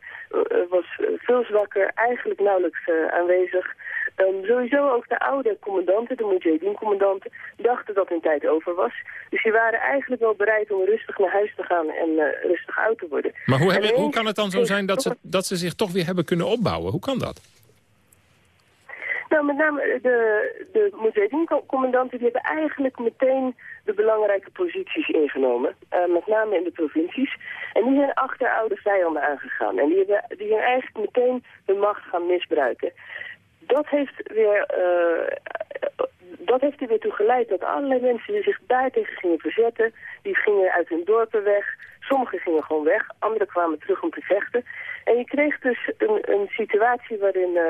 was veel zwakker, eigenlijk nauwelijks aanwezig. Um, sowieso ook de oude commandanten, de Mujahideen-commandanten, dachten dat hun tijd over was. Dus die waren eigenlijk wel bereid om rustig naar huis te gaan en rustig oud te worden. Maar hoe, hebben, hoe kan het dan zo zijn dat ze, dat ze zich toch weer hebben kunnen opbouwen? Hoe kan dat? Nou, met name de, de Mujahideen-commandanten die hebben eigenlijk meteen de belangrijke posities ingenomen. Uh, met name in de provincies. En die zijn achter oude vijanden aangegaan. En die, hebben, die zijn eigenlijk meteen hun macht gaan misbruiken. Dat heeft weer... Uh, dat heeft er weer toe geleid dat allerlei mensen die zich daartegen gingen verzetten, die gingen uit hun dorpen weg. Sommigen gingen gewoon weg, anderen kwamen terug om te vechten. En je kreeg dus een, een situatie waarin uh,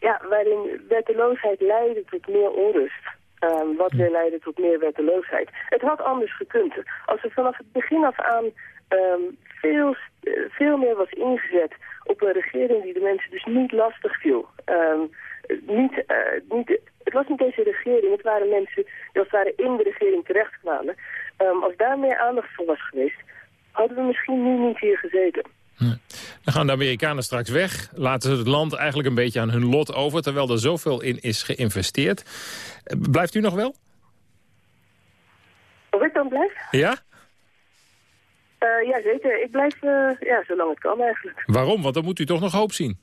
ja, waarin wetteloosheid leidde tot meer onrust. Um, wat weer leidde tot meer wetteloosheid. Het had anders gekund. Als er vanaf het begin af aan um, veel, veel meer was ingezet op een regering die de mensen dus niet lastig viel. Um, niet, uh, niet, het was niet deze regering, het waren mensen die als het ware in de regering terechtkwamen. Als daar meer aandacht voor was geweest, hadden we misschien nu niet hier gezeten. Dan gaan de Amerikanen straks weg. Laten ze het land eigenlijk een beetje aan hun lot over... terwijl er zoveel in is geïnvesteerd. Blijft u nog wel? Of ik dan blijf? Ja? Uh, ja, zeker. Ik blijf uh, ja, zolang het kan eigenlijk. Waarom? Want dan moet u toch nog hoop zien.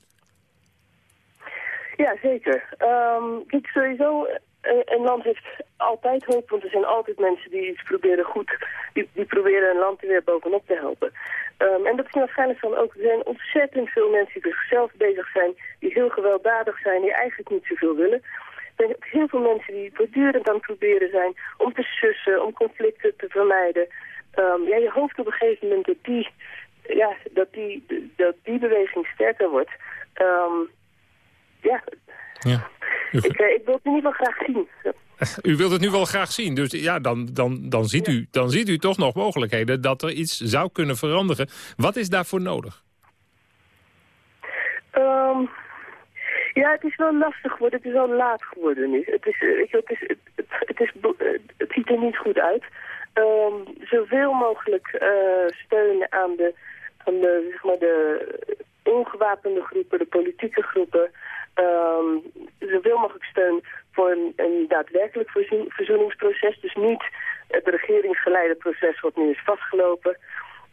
Ja, zeker. Um, kijk, sowieso een land heeft altijd hoop, want er zijn altijd mensen die iets proberen goed, die, die proberen een land er weer bovenop te helpen. Um, en dat is in Afghanistan ook. Er zijn ontzettend veel mensen die zichzelf bezig zijn, die heel gewelddadig zijn, die eigenlijk niet zoveel willen. Er zijn heel veel mensen die voortdurend aan het proberen zijn om te sussen, om conflicten te vermijden. Um, ja, je hoopt op een gegeven moment dat die, ja, dat die, dat die beweging sterker wordt. Um, ja, ja. Ik, uh, ik wil het ieder geval graag zien. *laughs* U wilt het nu wel graag zien, dus ja, dan, dan, dan, ziet u, dan ziet u toch nog mogelijkheden dat er iets zou kunnen veranderen. Wat is daarvoor nodig? Um, ja, het is wel lastig geworden. Het is wel laat geworden nu. Het, is, uh, het, is, het, het, is, het ziet er niet goed uit. Um, zoveel mogelijk uh, steun aan de, aan de, zeg maar de ongewapende groepen, de politieke groepen. Um, zoveel mogelijk steun voor daadwerkelijk verzoeningsproces. Dus niet het regeringsgeleide proces wat nu is vastgelopen.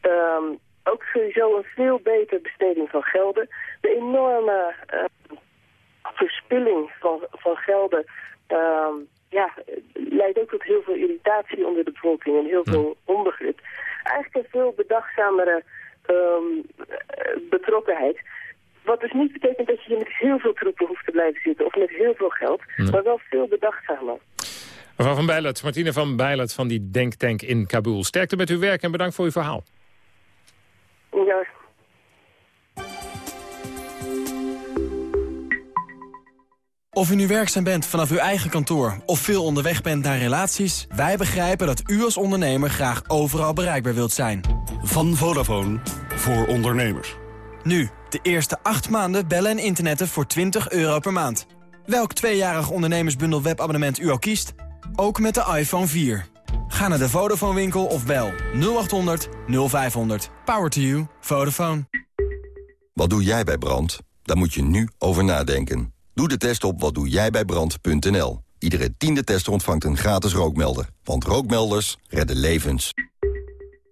Um, ook sowieso een veel betere besteding van gelden. De enorme uh, verspilling van, van gelden um, ja, leidt ook tot heel veel irritatie onder de bevolking en heel veel onbegrip. Eigenlijk een veel bedachtzamere um, betrokkenheid. Wat dus niet betekent dat je hier met heel veel troepen hoeft te blijven zitten of met heel veel geld, maar wel veel bedachtzamer. Mevrouw van Bijlert, Martine van Bijlert van die Denktank in Kabul. Sterkte met uw werk en bedankt voor uw verhaal. Ja. Of u nu werkzaam bent vanaf uw eigen kantoor of veel onderweg bent naar relaties... wij begrijpen dat u als ondernemer graag overal bereikbaar wilt zijn. Van Vodafone voor ondernemers. Nu, de eerste 8 maanden bellen en internetten voor 20 euro per maand. Welk tweejarig ondernemersbundel webabonnement u al kiest, ook met de iPhone 4. Ga naar de Vodafone winkel of bel 0800 0500. Power to you. Vodafone. Wat doe jij bij brand? Daar moet je nu over nadenken. Doe de test op watdoejijbijbrand.nl. Iedere tiende tester ontvangt een gratis rookmelder. Want rookmelders redden levens.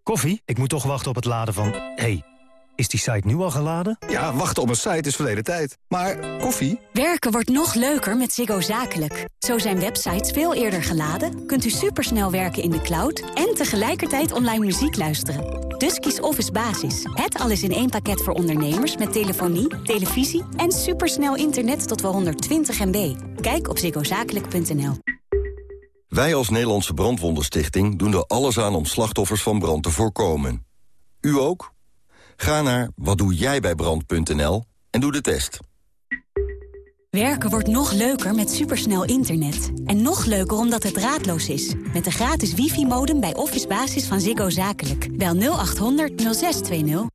Koffie? Ik moet toch wachten op het laden van... hey, is die site nu al geladen? Ja, wachten op een site is verleden tijd. Maar koffie? Werken wordt nog leuker met Ziggo Zakelijk. Zo zijn websites veel eerder geladen, kunt u supersnel werken in de cloud... en tegelijkertijd online muziek luisteren. Dus kies Office Basis. Het alles in één pakket voor ondernemers met telefonie, televisie... en supersnel internet tot wel 120 MB. Kijk op ziggozakelijk.nl. Wij als Nederlandse Brandwondenstichting doen er alles aan om slachtoffers van brand te voorkomen. U ook? Ga naar watdoejijbijbrand.nl en doe de test. Werken wordt nog leuker met supersnel internet. En nog leuker omdat het draadloos is. Met de gratis wifi-modem bij Office Basis van Ziggo Zakelijk. Bel 0800 0620.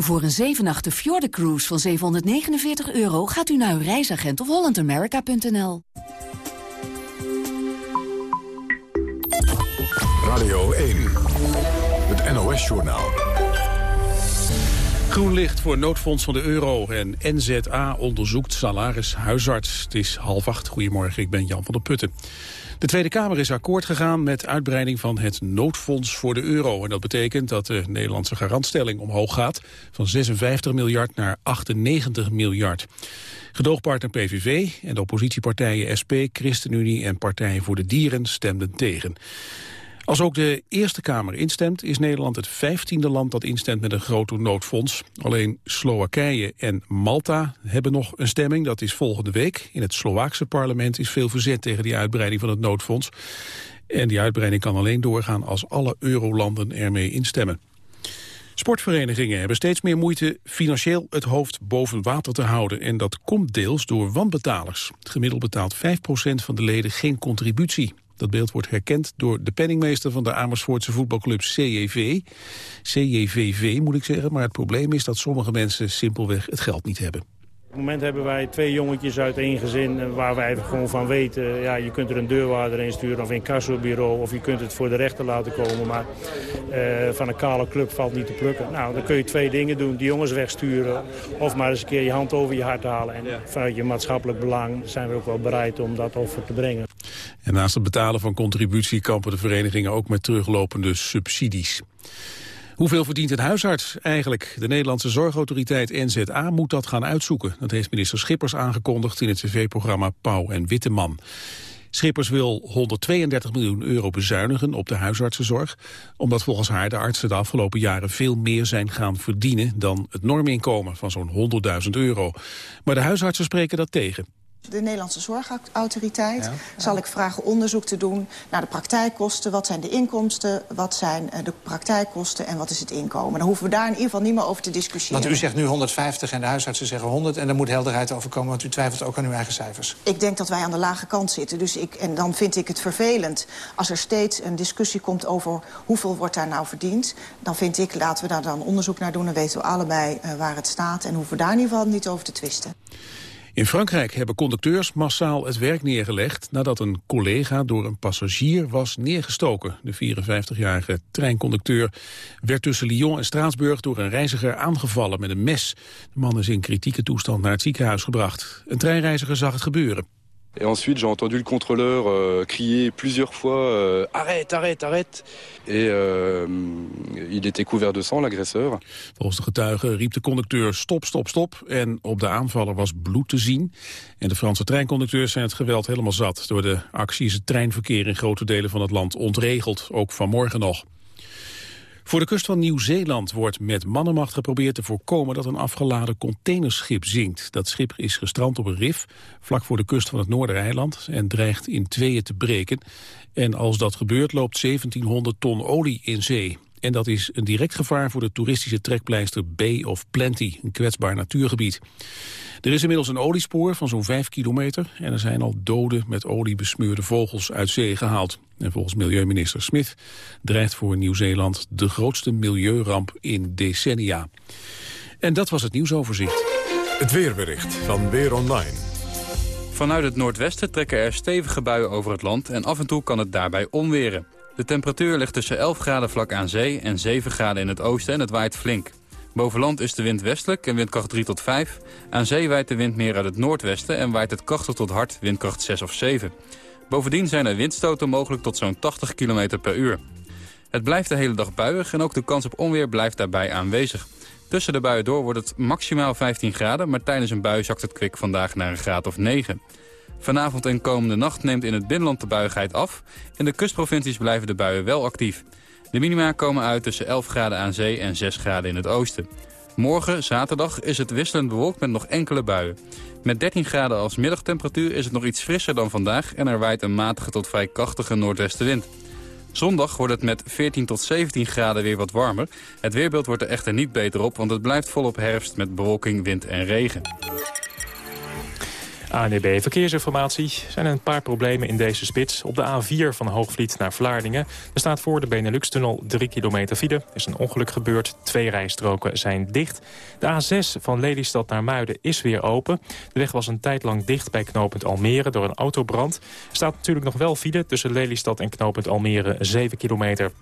Voor een 7 Fjorden Cruise van 749 euro gaat u naar uw reisagent of hollandamerica.nl. Radio 1, het NOS-journaal. Groen licht voor noodfonds van de euro en NZA onderzoekt salaris huisarts. Het is half acht. Goedemorgen, ik ben Jan van der Putten. De Tweede Kamer is akkoord gegaan met uitbreiding van het noodfonds voor de euro. En dat betekent dat de Nederlandse garantstelling omhoog gaat van 56 miljard naar 98 miljard. Gedoogpartner PVV en de oppositiepartijen SP, ChristenUnie en Partij voor de Dieren stemden tegen. Als ook de Eerste Kamer instemt, is Nederland het vijftiende land dat instemt met een groot noodfonds. Alleen Slowakije en Malta hebben nog een stemming, dat is volgende week. In het Slovaakse parlement is veel verzet tegen die uitbreiding van het noodfonds. En die uitbreiding kan alleen doorgaan als alle eurolanden ermee instemmen. Sportverenigingen hebben steeds meer moeite financieel het hoofd boven water te houden. En dat komt deels door wanbetalers. Gemiddeld betaalt 5% van de leden geen contributie. Dat beeld wordt herkend door de penningmeester van de Amersfoortse voetbalclub CJV. CJVV moet ik zeggen, maar het probleem is dat sommige mensen simpelweg het geld niet hebben. Op het moment hebben wij twee jongetjes uit één gezin eh, waar wij gewoon van weten... ja, je kunt er een deurwaarder in sturen of een kassobureau... of je kunt het voor de rechter laten komen. Maar uh, van een kale club valt niet te plukken. Nou, dan kun je twee dingen doen. Die jongens wegsturen of maar eens een keer je hand over je hart halen. En vanuit je maatschappelijk belang zijn we ook wel bereid om dat over te brengen. En naast het betalen van contributie kampen de verenigingen ook met teruglopende subsidies. Hoeveel verdient een huisarts eigenlijk? De Nederlandse zorgautoriteit NZA moet dat gaan uitzoeken. Dat heeft minister Schippers aangekondigd in het tv-programma Pauw en Witteman. Schippers wil 132 miljoen euro bezuinigen op de huisartsenzorg... omdat volgens haar de artsen de afgelopen jaren veel meer zijn gaan verdienen... dan het norminkomen van zo'n 100.000 euro. Maar de huisartsen spreken dat tegen de Nederlandse Zorgautoriteit zal ik vragen onderzoek te doen naar de praktijkkosten. Wat zijn de inkomsten, wat zijn eh, de praktijkkosten en wat is het inkomen. Dan hoeven we daar in ieder geval niet meer over te discussiëren. Want u zegt nu 150 en de huisartsen zeggen 100 en daar moet helderheid over komen, want u twijfelt ook aan uw eigen cijfers. Ik denk dat wij aan de lage kant zitten. Dus ik, en dan vind ik het vervelend als er steeds een discussie komt over hoeveel wordt daar nou verdiend. Dan vind ik, laten we daar dan onderzoek naar doen. Dan weten we allebei uh, waar het staat en hoeven we daar in ieder geval niet over te twisten. In Frankrijk hebben conducteurs massaal het werk neergelegd... nadat een collega door een passagier was neergestoken. De 54-jarige treinconducteur werd tussen Lyon en Straatsburg... door een reiziger aangevallen met een mes. De man is in kritieke toestand naar het ziekenhuis gebracht. Een treinreiziger zag het gebeuren. Et ensuite, j'ai entendu le contrôleur euh, crier plusieurs fois euh, Arrête, arrête, arrête !» Et euh, il était couvert de sang, l'agresseur. Volgens de getuigen riep de conducteur stop, stop, stop. En op de aanvaller was bloed te zien. En de Franse treinconducteurs zijn het geweld helemaal zat. Door de actie is het treinverkeer in grote delen van het land ontregeld. Ook vanmorgen nog. Voor de kust van Nieuw-Zeeland wordt met mannenmacht geprobeerd te voorkomen dat een afgeladen containerschip zinkt. Dat schip is gestrand op een rif vlak voor de kust van het Noordereiland en dreigt in tweeën te breken. En als dat gebeurt loopt 1700 ton olie in zee. En dat is een direct gevaar voor de toeristische trekpleister Bay of Plenty, een kwetsbaar natuurgebied. Er is inmiddels een oliespoor van zo'n 5 kilometer en er zijn al dode met olie besmeurde vogels uit zee gehaald. En volgens milieuminister Smith dreigt voor Nieuw-Zeeland de grootste milieuramp in decennia. En dat was het nieuwsoverzicht. Het weerbericht van Weer Online. Vanuit het noordwesten trekken er stevige buien over het land en af en toe kan het daarbij onweren. De temperatuur ligt tussen 11 graden vlak aan zee en 7 graden in het oosten en het waait flink. Boven land is de wind westelijk en windkracht 3 tot 5. Aan zee waait de wind meer uit het noordwesten en waait het krachtig tot hard windkracht 6 of 7. Bovendien zijn er windstoten mogelijk tot zo'n 80 km per uur. Het blijft de hele dag buiig en ook de kans op onweer blijft daarbij aanwezig. Tussen de buien door wordt het maximaal 15 graden... maar tijdens een bui zakt het kwik vandaag naar een graad of 9. Vanavond en komende nacht neemt in het binnenland de buigheid af. In de kustprovincies blijven de buien wel actief. De minima komen uit tussen 11 graden aan zee en 6 graden in het oosten. Morgen, zaterdag, is het wisselend bewolkt met nog enkele buien. Met 13 graden als middagtemperatuur is het nog iets frisser dan vandaag... en er waait een matige tot vrij krachtige noordwestenwind. Zondag wordt het met 14 tot 17 graden weer wat warmer. Het weerbeeld wordt er echter niet beter op, want het blijft volop herfst met bewolking, wind en regen. ANEB Verkeersinformatie. Er zijn een paar problemen in deze spits. Op de A4 van Hoogvliet naar Vlaardingen. Er staat voor de Benelux-tunnel 3 kilometer file. Er is een ongeluk gebeurd. Twee rijstroken zijn dicht. De A6 van Lelystad naar Muiden is weer open. De weg was een tijd lang dicht bij knooppunt Almere door een autobrand. Er staat natuurlijk nog wel file tussen Lelystad en knooppunt Almere 7 kilometer.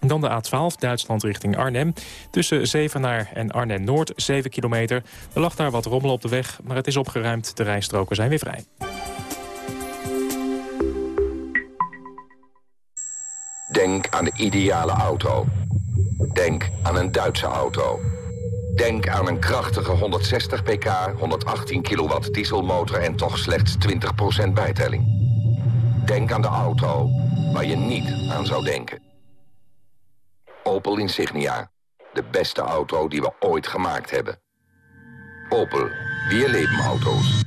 Dan de A12, Duitsland richting Arnhem. Tussen Zevenaar en Arnhem-Noord, 7 kilometer. Er lag daar wat rommel op de weg, maar het is opgeruimd. De rijstroken zijn weer vrij. Denk aan de ideale auto. Denk aan een Duitse auto. Denk aan een krachtige 160 pk, 118 kilowatt dieselmotor en toch slechts 20% bijtelling. Denk aan de auto waar je niet aan zou denken. Opel Insignia. De beste auto die we ooit gemaakt hebben. Opel. Weer leven auto's.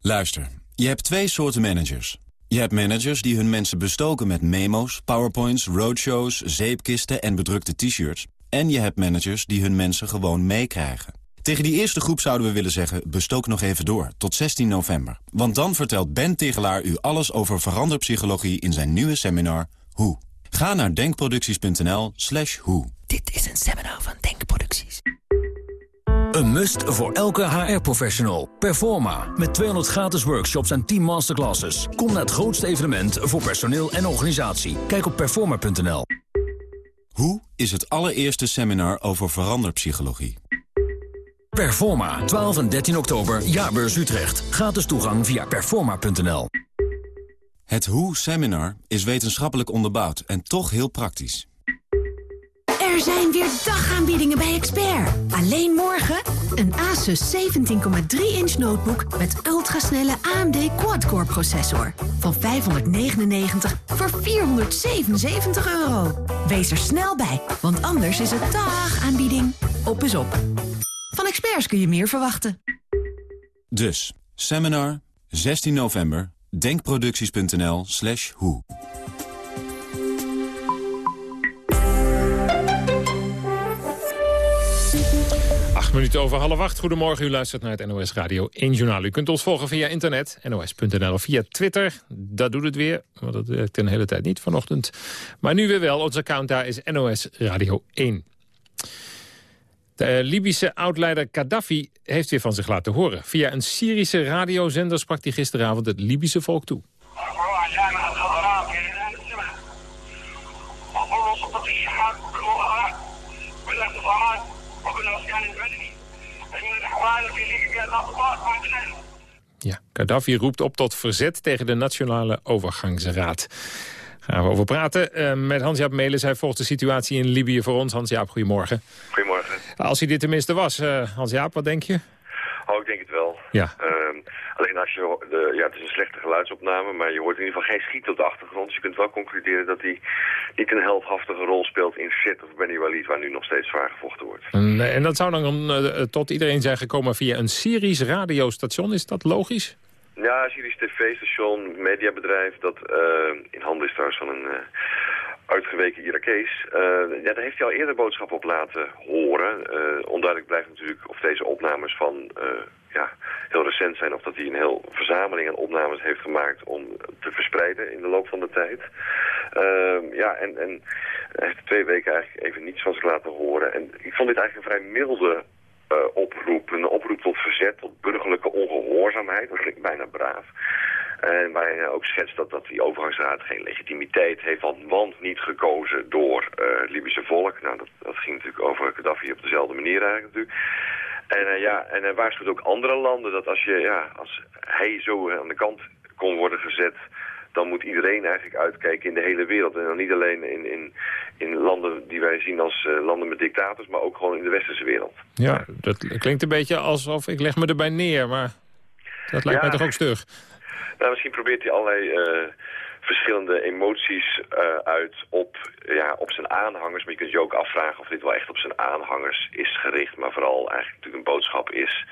Luister, je hebt twee soorten managers. Je hebt managers die hun mensen bestoken met memo's, powerpoints, roadshows, zeepkisten en bedrukte t-shirts. En je hebt managers die hun mensen gewoon meekrijgen. Tegen die eerste groep zouden we willen zeggen, bestook nog even door, tot 16 november. Want dan vertelt Ben Tegelaar u alles over veranderpsychologie in zijn nieuwe seminar Hoe. Ga naar denkproducties.nl slash hoe. Dit is een seminar van Denkproducties. Een must voor elke HR-professional. Performa, met 200 gratis workshops en 10 masterclasses. Kom naar het grootste evenement voor personeel en organisatie. Kijk op performa.nl. Hoe is het allereerste seminar over veranderpsychologie. Performa, 12 en 13 oktober, Jaarbeurs Utrecht. Gratis toegang via performa.nl. Het Hoe-seminar is wetenschappelijk onderbouwd en toch heel praktisch. Er zijn weer dagaanbiedingen bij Expert. Alleen morgen een Asus 17,3-inch notebook met ultrasnelle AMD quad-core processor. Van 599 voor 477 euro. Wees er snel bij, want anders is het dagaanbieding. Op is op. Van Experts kun je meer verwachten. Dus, seminar, 16 november, denkproducties.nl slash hoe. Acht minuten over half acht. Goedemorgen, u luistert naar het NOS Radio 1 Journaal. U kunt ons volgen via internet, nos.nl of via Twitter. Dat doet het weer, want dat werkt een hele tijd niet vanochtend. Maar nu weer wel, ons account daar is NOS Radio 1. De Libische oud-leider Gaddafi heeft weer van zich laten horen. Via een Syrische radiozender sprak hij gisteravond het Libische volk toe. Ja, Gaddafi roept op tot verzet tegen de Nationale Overgangsraad. Gaan we over praten uh, met Hans-Jaap Melis. Hij volgt de situatie in Libië voor ons. Hans-Jaap, goedemorgen. Goedemorgen. Als hij dit tenminste was, uh, Hans-Jaap, wat denk je? Oh, ik denk het wel. Ja. Uh, alleen als je, de, ja, het is een slechte geluidsopname, maar je hoort in ieder geval geen schiet op de achtergrond. Dus je kunt wel concluderen dat hij niet een heldhaftige rol speelt in Sirte of Beni Walid, waar nu nog steeds zwaar gevochten wordt. En, en dat zou dan uh, tot iedereen zijn gekomen via een Syrisch radiostation. Is dat logisch? Ja, Syrisch tv-station, mediabedrijf, dat uh, in handen is trouwens van een uh, uitgeweken Irakees. Uh, ja, daar heeft hij al eerder boodschap op laten horen. Onduidelijk blijft natuurlijk of deze opnames van uh, ja, heel recent zijn... of dat hij een heel verzameling aan opnames heeft gemaakt om te verspreiden in de loop van de tijd. Ehm, ja, en, en hij heeft twee weken eigenlijk even niets van zich laten horen. En ik vond dit eigenlijk een vrij milde uh, oproep. Een oproep tot verzet, tot burgerlijke ongehoorzaamheid. Dat klinkt bijna braaf. En waar hij ook schetst dat, dat die overgangsraad geen legitimiteit heeft, want niet gekozen door uh, het Libische volk. Nou, dat, dat ging natuurlijk over Gaddafi op dezelfde manier eigenlijk natuurlijk. En ja, en hij waarschuwt ook andere landen dat als, je, ja, als hij zo aan de kant kon worden gezet dan moet iedereen eigenlijk uitkijken in de hele wereld. En dan niet alleen in, in, in landen die wij zien als uh, landen met dictators, maar ook gewoon in de westerse wereld. Ja, dat klinkt een beetje alsof ik leg me erbij neer, maar dat lijkt ja. mij toch ook stug. Nou, misschien probeert hij allerlei uh, verschillende emoties uh, uit op, ja, op zijn aanhangers. Maar je kunt je ook afvragen of dit wel echt op zijn aanhangers is gericht. Maar vooral eigenlijk natuurlijk een boodschap is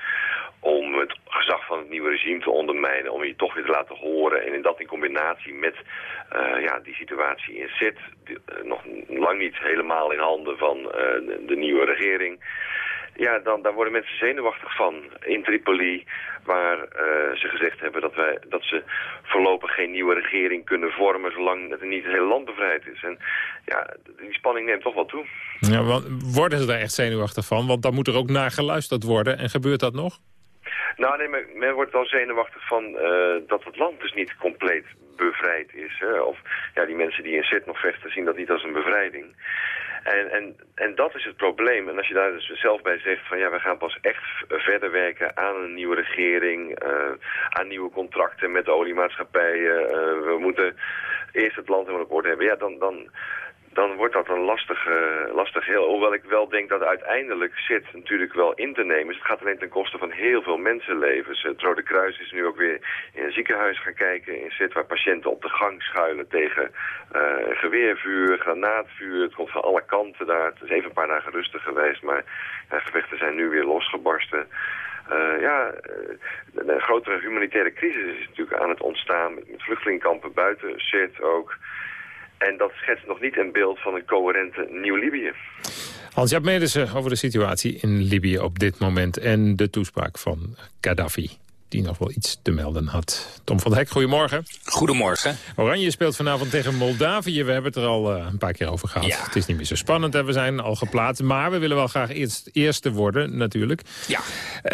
om het gezag van het nieuwe regime te ondermijnen, om je toch weer te laten horen. En in dat in combinatie met uh, ja, die situatie in zit, uh, nog lang niet helemaal in handen van de, nieuwe regering. Ja, dan, daar worden mensen zenuwachtig van. In Tripoli, waar ze gezegd hebben dat, wij, dat ze voorlopig geen nieuwe regering kunnen vormen... zolang het niet het hele land bevrijd is. En ja, die spanning neemt toch wel toe. Ja, want worden ze daar echt zenuwachtig van? Want dan moet er ook naar geluisterd worden. En gebeurt dat nog? Nou nee, men, men wordt wel zenuwachtig van uh, dat het land dus niet compleet bevrijd is. Hè? Of ja, die mensen die in zit nog vechten zien dat niet als een bevrijding. En, en, en dat is het probleem. En als je daar dus zelf bij zegt van ja, we gaan pas echt verder werken aan een nieuwe regering, uh, aan nieuwe contracten met de oliemaatschappijen. Uh, we moeten eerst het land helemaal op orde hebben. Ja, dan, dan, dan wordt dat een lastig, uh, lastig heel. Hoewel ik wel denk dat uiteindelijk zit natuurlijk wel in te nemen. Dus het gaat alleen ten koste van heel veel mensenlevens. Het Rode Kruis is nu ook weer in een ziekenhuis gaan kijken in zit waar patiënten op de gang schuilen tegen uh, geweervuur, granaatvuur. Het komt van alle kanten daar. Het is even een paar dagen rustig geweest, maar ja, gevechten zijn nu weer losgebarsten. Ja, een grotere humanitaire crisis is natuurlijk aan het ontstaan met, met vluchtelingkampen buiten zit ook. En dat schetst nog niet een beeld van een coherente Nieuw-Libië. Hans-Jaap Medersen over de situatie in Libië op dit moment... en de toespraak van Gaddafi die nog wel iets te melden had. Tom van Hek, goedemorgen. Goedemorgen. Oranje speelt vanavond tegen Moldavië. We hebben het er al uh, een paar keer over gehad. Ja. Het is niet meer zo spannend en we zijn al geplaatst. Maar we willen wel graag eerst eerste worden, natuurlijk. Ja.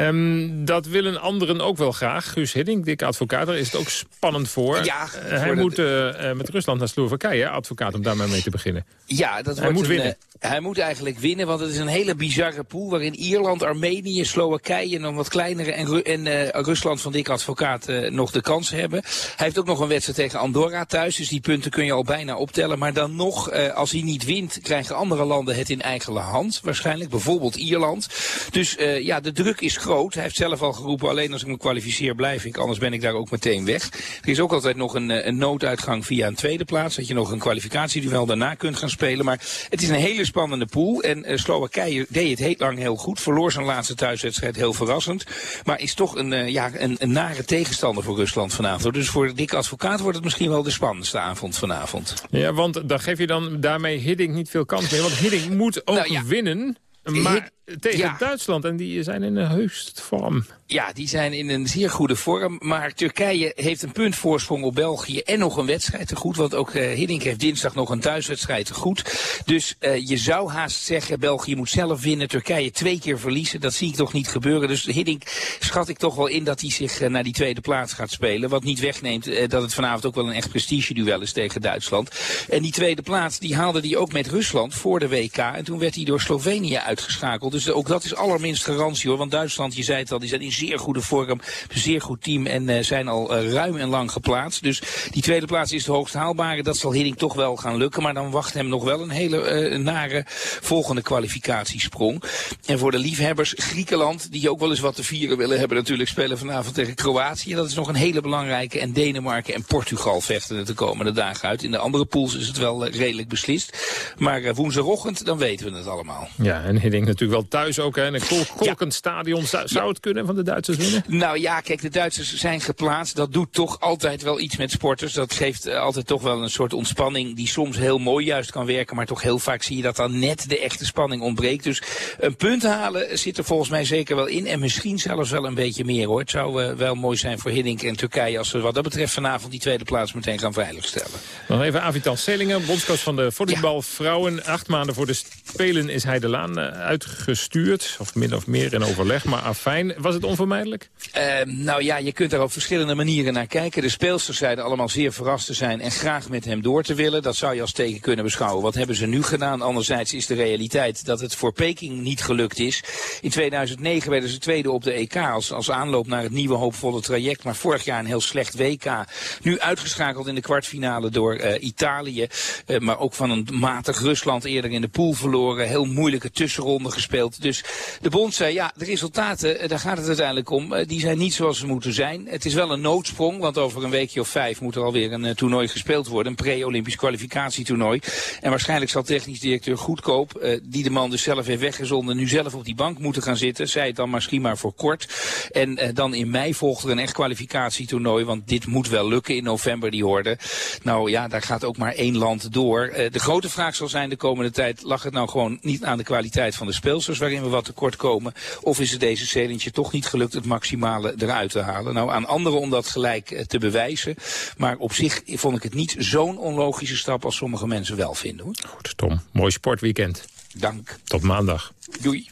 Um, dat willen anderen ook wel graag. Guus Hiddink, dik advocaat, daar is het ook spannend voor. Ja, uh, hij moet uh, met Rusland naar Slowakije, advocaat, om daar maar mee te beginnen. Ja, dat hij moet een, winnen. hij moet eigenlijk winnen, want het is een hele bizarre pool... waarin Ierland, Armenië, Slowakije en dan wat kleinere... en, en Rusland van dik advocaat uh, nog de kans hebben. Hij heeft ook nog een wedstrijd tegen Andorra thuis, dus die punten kun je al bijna optellen. Maar dan nog, uh, als hij niet wint, krijgen andere landen het in eigen hand. Waarschijnlijk, bijvoorbeeld Ierland. Dus uh, ja, de druk is groot. Hij heeft zelf al geroepen, alleen als ik me kwalificeer blijf ik, anders ben ik daar ook meteen weg. Er is ook altijd nog een, een nooduitgang via een tweede plaats, dat je nog een kwalificatieduel daarna kunt gaan spelen. Maar het is een hele spannende pool en Slowakije deed het heel lang heel goed. Verloor zijn laatste thuiswedstrijd heel verrassend. Maar is toch een, ja, een, een nare tegenstander voor Rusland vanavond. Dus voor Dick Advocaat wordt het misschien wel de spannendste avond vanavond. Ja, want dan geef je dan daarmee Hiddink niet veel kans meer. Want Hiddink moet ook nou ja. winnen. Maar tegen ja. Duitsland, en die zijn in een heust vorm. Ja, die zijn in een zeer goede vorm. Maar Turkije heeft een punt voorsprong op België en nog een wedstrijd te goed. Want ook uh, Hiddink heeft dinsdag nog een thuiswedstrijd te goed. Dus uh, je zou haast zeggen, België moet zelf winnen. Turkije twee keer verliezen. Dat zie ik toch niet gebeuren. Dus Hiddink schat ik toch wel in dat hij zich uh, naar die tweede plaats gaat spelen. Wat niet wegneemt dat het vanavond ook wel een echt prestigeduel is tegen Duitsland. En die tweede plaats, die haalde hij ook met Rusland voor de WK. En toen werd hij door Slovenië uitgeschakeld. Dus ook dat is allerminst garantie hoor. Want Duitsland, je zei het al, die zijn in zeer goede vorm. Zeer goed team en uh, zijn al uh, ruim en lang geplaatst. Dus die tweede plaats is de hoogst haalbare. Dat zal Hiddink toch wel gaan lukken. Maar dan wacht hem nog wel een hele uh, nare volgende kwalificatiesprong. En voor de liefhebbers, Griekenland, die ook wel eens wat te vieren willen hebben natuurlijk, spelen vanavond tegen Kroatië. Dat is nog een hele belangrijke. En Denemarken en Portugal vechten het de komende dagen uit. In de andere pools is het wel redelijk beslist. Maar woensdagochtend, dan weten we het allemaal. Ja, en Hiddink natuurlijk wel thuis ook. Hè, in een kol kolkend stadion. Zou, zou het kunnen van de Duitsers winnen? Nou ja, kijk, de Duitsers zijn geplaatst. Dat doet toch altijd wel iets met sporters. Dat geeft uh, altijd toch wel een soort ontspanning die soms heel mooi juist kan werken. Maar toch heel vaak zie je dat dan net de echte spanning ontbreekt. Dus een punt halen zit er volgens mij zeker wel in. En misschien zelfs wel een beetje meer hoor. Het zou uh, wel mooi zijn voor Hiddink en Turkije als ze wat dat betreft vanavond die tweede plaats meteen gaan veiligstellen. Nog even Avital Selingen, bondscoach van de volleybalvrouwen. Ja. Acht maanden voor de Spelen is hij de laan uh, uitgestuurd. Of min of meer in overleg, maar afijn. Was het onvermijdelijk? Uh, nou ja, je kunt er op verschillende manieren naar kijken. De speelsters zeiden allemaal zeer verrast te zijn en graag met hem door te willen. Dat zou je als teken kunnen beschouwen. Wat hebben ze nu gedaan? Anderzijds is de realiteit dat het voor Peking niet gelukt is. In 2009 werden ze tweede op de EK als, als aanloop naar het nieuwe hoopvolle traject. Maar vorig jaar een heel slecht WK. Nu uitgeschakeld in de kwartfinale door uh, Italië. Uh, maar ook van een matig Rusland eerder in de pool verloren. Heel moeilijke tussenronde gespeeld. Dus de bond zei, ja, de resultaten, uh, daar gaat het uiteindelijk om. die zijn niet zoals ze moeten zijn. Het is wel een noodsprong, want over een weekje of vijf moet er alweer een toernooi gespeeld worden. Een pre-Olympisch kwalificatietoernooi. En waarschijnlijk zal technisch directeur Goedkoop, die de man dus zelf heeft weggezonden, nu zelf op die bank moeten gaan zitten. Zij het dan misschien maar voor kort. En dan in mei volgt er een echt kwalificatietoernooi, want dit moet wel lukken in november, die hoorde. Nou ja, daar gaat ook maar één land door. De grote vraag zal zijn de komende tijd, lag het nou gewoon niet aan de kwaliteit van de speelsters waarin we wat tekort komen? Of is het deze Zelentje toch niet gelukt het maximale eruit te halen? Nou, aan anderen om dat gelijk uh, te bewijzen. Maar op zich vond ik het niet zo'n onlogische stap als sommige mensen wel vinden. Hoor. Goed, Tom. Mooi sportweekend. Dank. Tot maandag. Doei.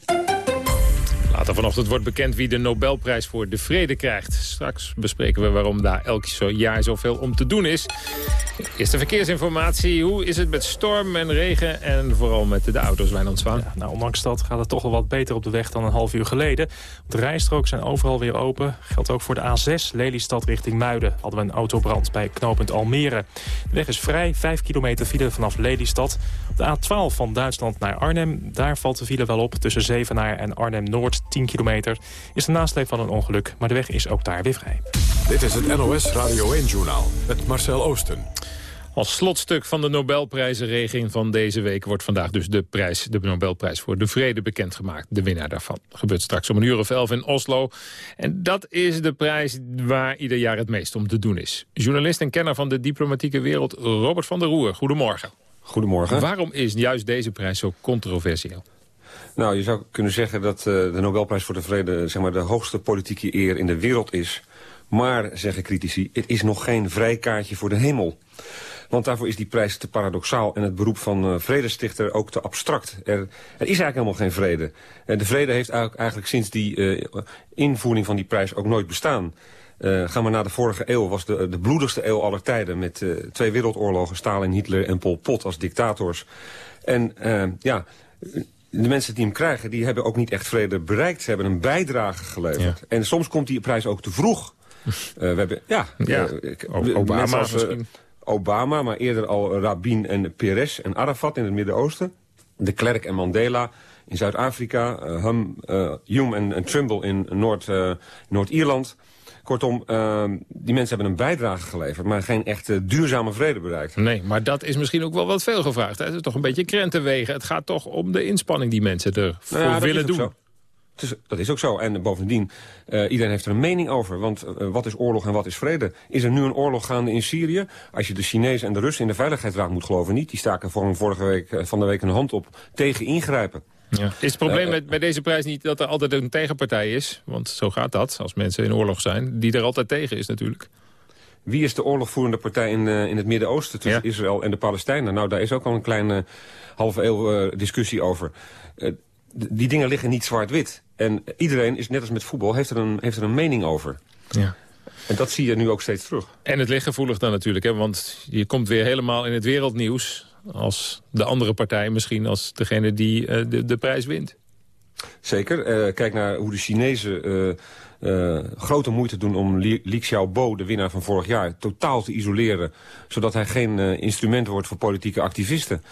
Later vanochtend wordt bekend wie de Nobelprijs voor de Vrede krijgt. Straks bespreken we waarom daar elk jaar zoveel om te doen is. Eerste verkeersinformatie. Hoe is het met storm en regen en vooral met de auto's, Wijnand Zwaan? Nou, ondanks dat gaat het toch wel wat beter op de weg dan een half uur geleden. De rijstroken zijn overal weer open. Geldt ook voor de A6, Lelystad richting Muiden. Hadden we een autobrand bij knooppunt Almere. De weg is vrij, 5 kilometer file vanaf Lelystad. Op de A12 van Duitsland naar Arnhem, daar valt de file wel op. Tussen Zevenaar en Arnhem-Noord, 10 kilometer. Is de nasleep van een ongeluk, maar de weg is ook daar weer vrij. Dit is het NOS Radio 1-journaal met Marcel Oosten. Als slotstuk van de Nobelprijzenregeling van deze week... wordt vandaag dus de, prijs, de Nobelprijs voor de Vrede bekendgemaakt. De winnaar daarvan gebeurt straks om een uur of elf in Oslo. En dat is de prijs waar ieder jaar het meest om te doen is. Journalist en kenner van de diplomatieke wereld Robert van der Roer. Goedemorgen. Goedemorgen. Waarom is juist deze prijs zo controversieel? Nou, je zou kunnen zeggen dat uh, de Nobelprijs voor de Vrede... Zeg maar, de hoogste politieke eer in de wereld is. Maar, zeggen critici, het is nog geen vrijkaartje voor de hemel. Want daarvoor is die prijs te paradoxaal en het beroep van uh, vredestichter ook te abstract. Er, er is eigenlijk helemaal geen vrede. En de vrede heeft eigenlijk, sinds die invoering van die prijs ook nooit bestaan. Uh, gaan we naar de vorige eeuw, was de, de bloedigste eeuw aller tijden... met twee wereldoorlogen, Stalin, Hitler en Pol Pot als dictators. En ja, de mensen die hem krijgen, die hebben ook niet echt vrede bereikt. Ze hebben een bijdrage geleverd. Ja. En soms komt die prijs ook te vroeg. *laughs* we hebben, ja, ja. Obama als, misschien. Obama, maar eerder al Rabin en Peres en Arafat in het Midden-Oosten. De Klerk en Mandela in Zuid-Afrika. Hum, Hume en, en Trimble in Noord-Ierland. Noord Kortom, uh, die mensen hebben een bijdrage geleverd... maar geen echte duurzame vrede bereikt. Nee, maar dat is misschien ook wel wat veel gevraagd. Hè? Het is toch een beetje krentenwegen. Het gaat toch om de inspanning die mensen ervoor nou ja, willen doen. Is, dat is ook zo. En bovendien, uh, iedereen heeft er een mening over. Want uh, wat is oorlog en wat is vrede? Is er nu een oorlog gaande in Syrië? Als je de Chinezen en de Russen in de Veiligheidsraad moet geloven niet. Die staken vorige week, van de week een hand op tegen ingrijpen. Ja. Is het probleem met, bij deze prijs niet dat er altijd een tegenpartij is? Want zo gaat dat, als mensen in oorlog zijn. Die er altijd tegen is natuurlijk. Wie is de oorlogvoerende partij in, uh, in het Midden-Oosten tussen ja. Israël en de Palestijnen? Nou, daar is ook al een kleine halve eeuw uh, discussie over. Uh, die dingen liggen niet zwart-wit. En iedereen is, net als met voetbal, heeft er een, heeft er een mening over. Ja. En dat zie je nu ook steeds terug. En het ligt gevoelig dan natuurlijk, hè? want je komt weer helemaal in het wereldnieuws als de andere partij misschien als degene die uh, de, prijs wint. Zeker. Uh, kijk naar hoe de Chinezen uh, grote moeite doen om Li, Li Xiaobo, de winnaar van vorig jaar, totaal te isoleren. Zodat hij geen instrument wordt voor politieke activisten.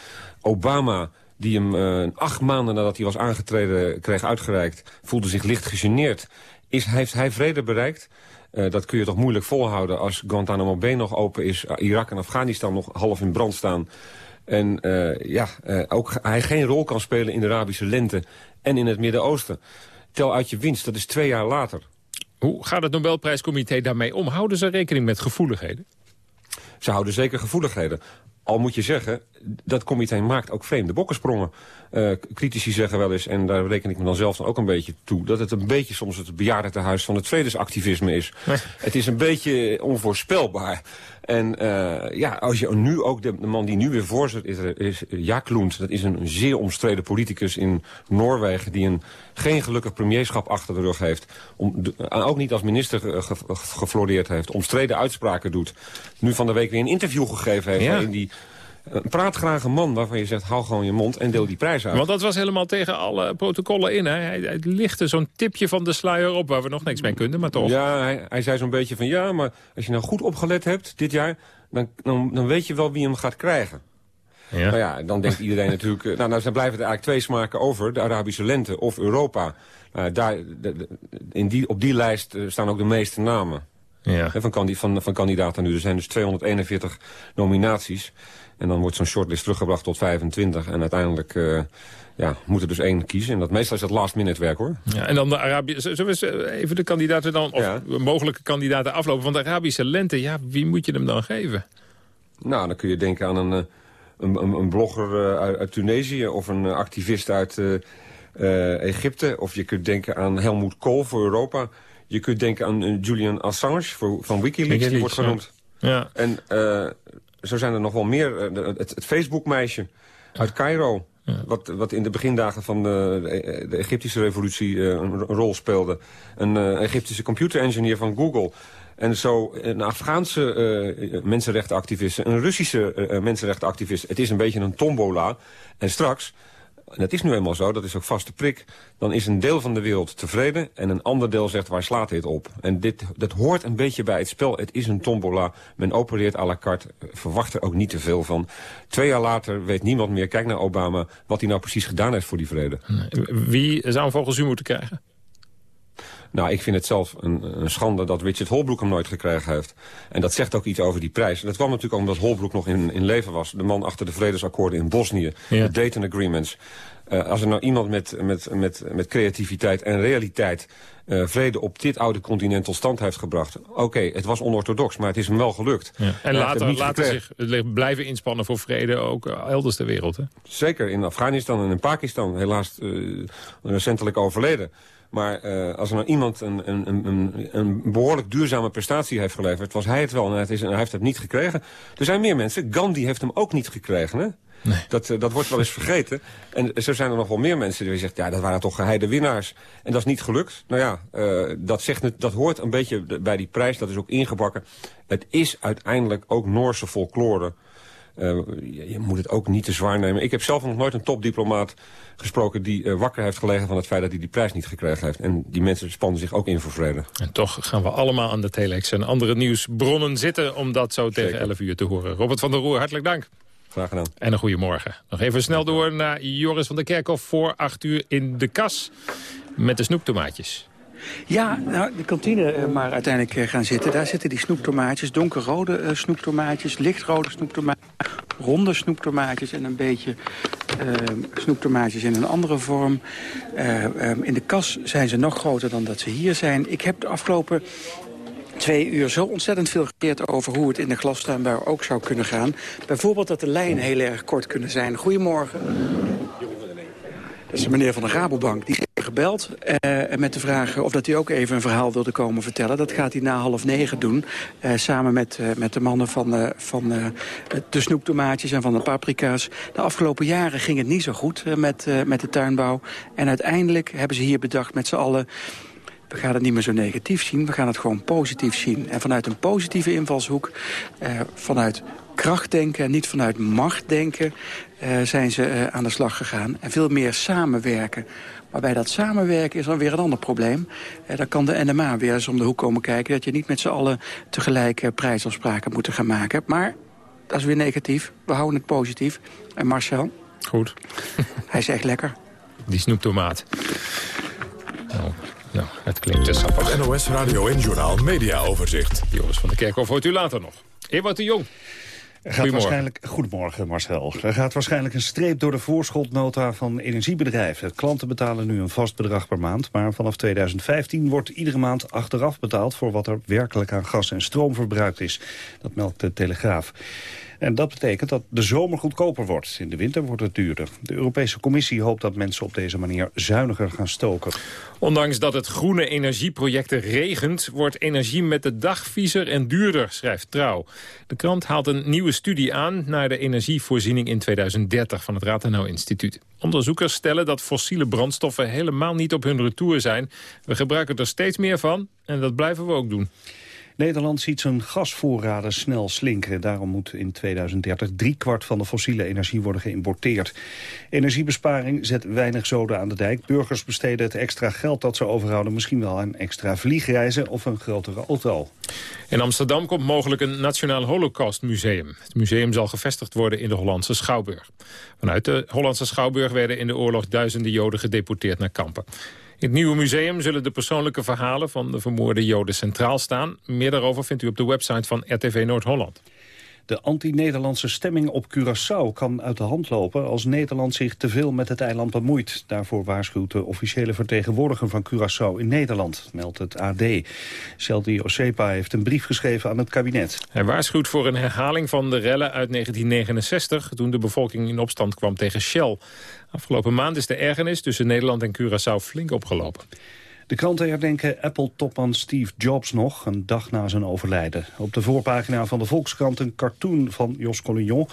Obama, die hem acht maanden nadat hij was aangetreden kreeg uitgereikt, voelde zich licht gegeneerd. Is, heeft hij vrede bereikt? Dat kun je toch moeilijk volhouden als Guantanamo Bay nog open is... Irak en Afghanistan nog half in brand staan... En ja, ook hij geen rol kan spelen in de Arabische lente en in het Midden-Oosten. Tel uit je winst, dat is twee jaar later. Hoe gaat het Nobelprijscomité daarmee om? Houden ze rekening met gevoeligheden? Ze houden zeker gevoeligheden. Al moet je zeggen, dat comité maakt ook vreemde bokkensprongen. Uh, critici zeggen wel eens, en daar reken ik me dan zelf dan ook een beetje toe... dat het een beetje soms het bejaardentehuis van het vredesactivisme is. Het is een beetje onvoorspelbaar. En uh, ja, als je nu ook, de, de, man die nu weer voorzitter is, is Jaak Loent. Dat is een zeer omstreden politicus in Noorwegen... die een geen gelukkig premierschap achter de rug heeft. Om, ook niet als minister ge, gefloreerd heeft. Omstreden uitspraken doet. Nu van de week weer een interview gegeven heeft... Ja. in die praat graag een man waarvan je zegt, hou gewoon je mond en deel die prijs uit. Want dat was helemaal tegen alle protocollen in. Hè? Hij, hij lichtte zo'n tipje van de sluier op waar we nog niks mee kunnen, maar toch. Ja, hij, hij zei zo'n beetje van, ja, maar als je nou goed opgelet hebt dit jaar... dan, dan, dan weet je wel wie hem gaat krijgen. Ja. Nou ja, dan denkt iedereen *laughs* natuurlijk... Nou, nou, dan blijven er eigenlijk twee smaken over. De Arabische lente of Europa. Daar, in die, op die lijst eh, staan ook de meeste namen. Ja. Van, van, van kandidaten nu. Er zijn dus 241 nominaties. En dan wordt zo'n shortlist teruggebracht tot 25. En uiteindelijk uh, ja, moet er dus één kiezen. En dat meestal is dat last minute werk hoor. Ja, en dan de Arabische... Zullen we eh, even de kandidaten dan... Of mogelijke kandidaten aflopen. Want de Arabische lente, ja, wie moet je hem dan geven? Nou, dan kun je denken aan een, eh, een, een, blogger uit, uit, Tunesië... of een activist uit uh, Egypte. Of je kunt denken aan Helmoet Kool voor Europa. Je kunt denken aan Julian Assange voor, van Wikileaks, die wordt genoemd. Ja. En zo zijn er nog wel meer. Eh, het, het Facebook-meisje uit Cairo. Wat, wat in de begindagen van de, de Egyptische revolutie uh, een, rol speelde. Een uh, Egyptische computerengineer van Google. En zo een Afghaanse uh, mensenrechtenactivist, een Russische mensenrechtenactivist. Het is een beetje een tombola. En straks en dat is nu eenmaal zo, dat is ook vaste prik... dan is een deel van de wereld tevreden en een ander deel zegt waar slaat dit op. En dit, dat hoort een beetje bij het spel. Het is een tombola. Men opereert à la carte. Verwacht er ook niet te veel van. Twee jaar later weet niemand meer, kijk naar Obama... wat hij nou precies gedaan heeft voor die vrede. Wie zou hem volgens u moeten krijgen? Nou, ik vind het zelf een, een, schande dat Richard Holbrooke hem nooit gekregen heeft. En dat zegt ook iets over die prijs. En dat kwam natuurlijk omdat Holbrooke nog in, in leven was. De man achter de vredesakkoorden in Bosnië. De Dayton Agreements. Uh, als er nou iemand met, met, met, met creativiteit en realiteit... Uh, vrede op dit oude continent tot stand heeft gebracht. Oké, het was onorthodox, maar het is hem wel gelukt. Ja. En later, later zich blijven inspannen voor vrede ook elders ter wereld. Hè? Zeker, in Afghanistan en in Pakistan. Helaas uh, recentelijk overleden. Maar uh, als er nou iemand een, een, een, een, behoorlijk duurzame prestatie heeft geleverd... was hij het wel en hij, is, hij heeft het niet gekregen. Er zijn meer mensen. Gandhi heeft hem ook niet gekregen, hè? Nee. Dat, uh, dat wordt wel eens vergeten. En zo zijn er nog wel meer mensen die zeggen... ja, dat waren toch geheide winnaars. En dat is niet gelukt. Nou ja, uh, dat, zegt, dat hoort een beetje bij die prijs. Dat is ook ingebakken. Het is uiteindelijk ook Noorse folklore... Uh, je, moet het ook niet te zwaar nemen. Ik heb zelf nog nooit een topdiplomaat gesproken... die uh, wakker heeft gelegen van het feit dat hij die prijs niet gekregen heeft. En die mensen spannen zich ook in voor vrede. En toch gaan we allemaal aan de telex en andere nieuwsbronnen zitten... om dat zo tegen 11 uur te horen. Robert van der Roer, hartelijk dank. Graag gedaan. En een goede morgen. Nog even snel door naar Joris van der Kerkhof voor 8 uur in de kas... met de snoeptomaatjes. Ja, nou, de kantine uh, maar uiteindelijk uh, gaan zitten. Daar zitten die snoeptomaatjes, donkerrode uh, snoeptomaatjes, lichtrode snoeptomaatjes, ronde snoeptomaatjes en een beetje snoeptomaatjes in een andere vorm. Um, in de kas zijn ze nog groter dan dat ze hier zijn. Ik heb de afgelopen twee uur zo ontzettend veel geleerd over hoe het in de glastuinbouw ook zou kunnen gaan. Bijvoorbeeld dat de lijnen heel erg kort kunnen zijn. Goedemorgen. Dat is de meneer van de Rabobank. Die heeft gebeld uh, met de vraag of dat hij ook even een verhaal wilde komen vertellen. Dat gaat hij na half negen doen. Uh, samen met, uh, met de mannen van, van de snoeptomaatjes en van de paprika's. De afgelopen jaren ging het niet zo goed met, met de tuinbouw. En uiteindelijk hebben ze hier bedacht met z'n allen... We gaan het niet meer zo negatief zien, we gaan het gewoon positief zien. En vanuit een positieve invalshoek, vanuit krachtdenken en niet vanuit machtdenken uh, zijn ze uh, aan de slag gegaan. En veel meer samenwerken. Maar bij dat samenwerken is dan weer een ander probleem. Uh, dan kan de NMA weer eens om de hoek komen kijken... dat je niet met z'n allen tegelijk prijsafspraken moet gaan maken. Maar dat is weer negatief. We houden het positief. En Marcel? Goed. *laughs* hij is echt lekker. Die snoeptomaat. Oh. Nou, het klinkt te sappig. NOS Radio en Journaal Media Overzicht. Joris van der Kerkhof hoort u later nog. Ewout de Jong. Er gaat waarschijnlijk, goedemorgen Marcel. Er gaat waarschijnlijk een streep door de voorschotnota van energiebedrijven. Klanten betalen nu een vast bedrag per maand. Maar vanaf 2015 wordt iedere maand achteraf betaald... voor wat er werkelijk aan gas en stroom verbruikt is. Dat meldt de Telegraaf. En dat betekent dat de zomer goedkoper wordt. In de winter wordt het duurder. De Europese Commissie hoopt dat mensen op deze manier zuiniger gaan stoken. Ondanks dat het groene energieprojecten regent... wordt energie met de dag viezer en duurder, schrijft Trouw. De krant haalt een nieuwe studie aan... naar de energievoorziening in 2030 van het Rathenau Instituut. Onderzoekers stellen dat fossiele brandstoffen helemaal niet op hun retour zijn. We gebruiken er steeds meer van en dat blijven we ook doen. Nederland ziet zijn gasvoorraden snel slinken. Daarom moet in 2030 driekwart van de fossiele energie worden geïmporteerd. Energiebesparing zet weinig zoden aan de dijk. Burgers besteden het extra geld dat ze overhouden... misschien wel aan extra vliegreizen of een grotere auto. In Amsterdam komt mogelijk een Nationaal Holocaustmuseum. Het museum zal gevestigd worden in de Hollandse Schouwburg. Vanuit de Hollandse Schouwburg werden in de oorlog duizenden Joden gedeporteerd naar kampen. Het nieuwe museum zullen de persoonlijke verhalen van de vermoorde Joden centraal staan. Meer daarover vindt u op de website van RTV Noord-Holland. De anti-Nederlandse stemming op Curaçao kan uit de hand lopen als Nederland zich te veel met het eiland bemoeit. Daarvoor waarschuwt de officiële vertegenwoordiger van Curaçao in Nederland, meldt het AD. Celdi Osepa heeft een brief geschreven aan het kabinet. Hij waarschuwt voor een herhaling van de rellen uit 1969, toen de bevolking in opstand kwam tegen Shell. Afgelopen maand is de ergernis tussen Nederland en Curaçao flink opgelopen. De kranten herdenken Apple-topman Steve Jobs nog, een dag na zijn overlijden. Op de voorpagina van de Volkskrant een cartoon van Jos Collignon.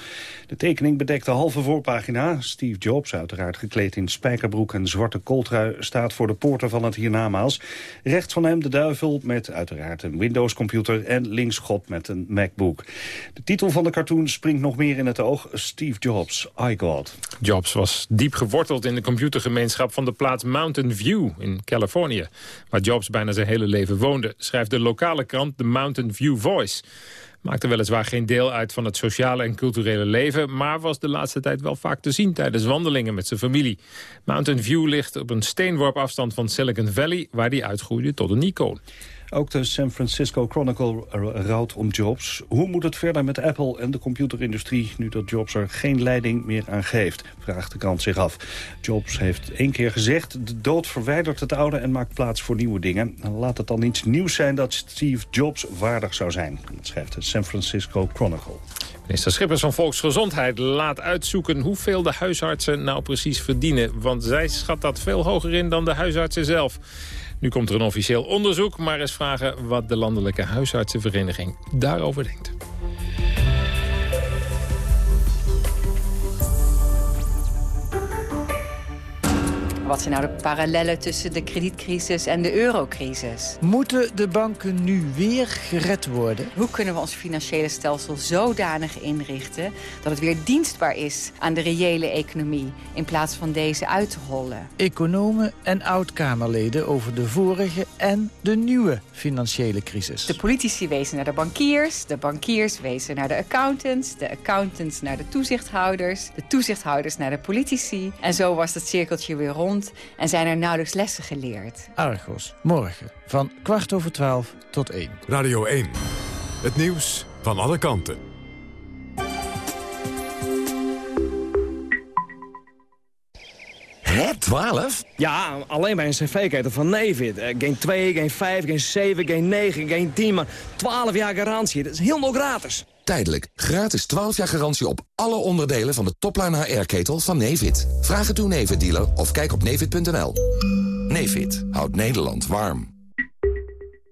De tekening bedekt de halve voorpagina. Steve Jobs, uiteraard gekleed in spijkerbroek en zwarte kooltrui... staat voor de poorten van het hiernamaals. Rechts van hem de duivel met uiteraard een Windows-computer... en links God met een MacBook. De titel van de cartoon springt nog meer in het oog. Steve Jobs, I God. Jobs was diep geworteld in de computergemeenschap van de plaats Mountain View in Californië waar Jobs bijna zijn hele leven woonde, schrijft de lokale krant The Mountain View Voice. Maakte weliswaar geen deel uit van het sociale en culturele leven... maar was de laatste tijd wel vaak te zien tijdens wandelingen met zijn familie. Mountain View ligt op een steenworp afstand van Silicon Valley... waar die uitgroeide tot een icoon. Ook de San Francisco Chronicle rouwt om Jobs. Hoe moet het verder met Apple en de computerindustrie... nu dat Jobs er geen leiding meer aan geeft, vraagt de krant zich af. Jobs heeft één keer gezegd... de dood verwijdert het oude en maakt plaats voor nieuwe dingen. Laat het dan iets nieuws zijn dat Steve Jobs waardig zou zijn. Dat schrijft de San Francisco Chronicle. Minister Schippers van Volksgezondheid laat uitzoeken hoeveel de huisartsen nou precies verdienen. Want zij schat dat veel hoger in dan de huisartsen zelf. Nu komt er een officieel onderzoek, maar eens vragen wat de Landelijke Huisartsenvereniging daarover denkt. Wat zijn nou de parallellen tussen de kredietcrisis en de eurocrisis? Moeten de banken nu weer gered worden? Hoe kunnen we ons financiële stelsel zodanig inrichten... dat het weer dienstbaar is aan de reële economie... in plaats van deze uit te hollen? Economen en oud-Kamerleden over de vorige en de nieuwe financiële crisis. De politici wezen naar de bankiers, de bankiers wezen naar de accountants... de accountants naar de toezichthouders, de toezichthouders naar de politici. En zo was het cirkeltje weer rond en zijn er nauwelijks lessen geleerd. Argos, morgen van kwart over twaalf tot één. Radio 1, het nieuws van alle kanten. Hè, 12? Ja, alleen bij een cv-ketel van Nevid. Uh, geen 2, geen 5, geen 7, geen 9, geen 10, maar 12 jaar garantie. Dat is helemaal gratis. Tijdelijk. Gratis 12 jaar garantie op alle onderdelen van de topline HR-ketel van Nevid. Vraag het uw Nevid-dealer of kijk op nevid.nl. Nevid houdt Nederland warm.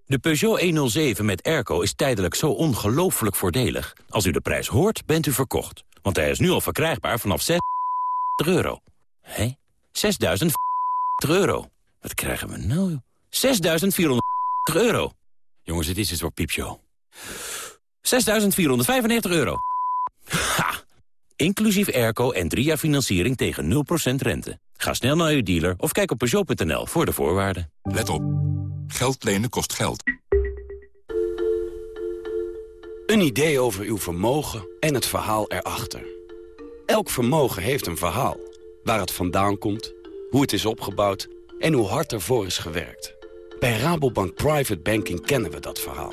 De Peugeot 107 met airco is tijdelijk zo ongelooflijk voordelig. Als u de prijs hoort, bent u verkocht. Want hij is nu al verkrijgbaar vanaf 6 euro. Hé? 6.000 euro. Wat krijgen we nou? 6.400 euro. Jongens, het is het voor piepshow. 6.495 euro. Ha! Inclusief airco en drie jaar financiering tegen 0% rente. Ga snel naar uw dealer of kijk op Peugeot.nl voor de voorwaarden. Let op. Geld lenen kost geld. Een idee over uw vermogen en het verhaal erachter. Elk vermogen heeft een verhaal. Waar het vandaan komt, hoe het is opgebouwd en hoe hard ervoor is gewerkt. Bij Rabobank Private Banking kennen we dat verhaal.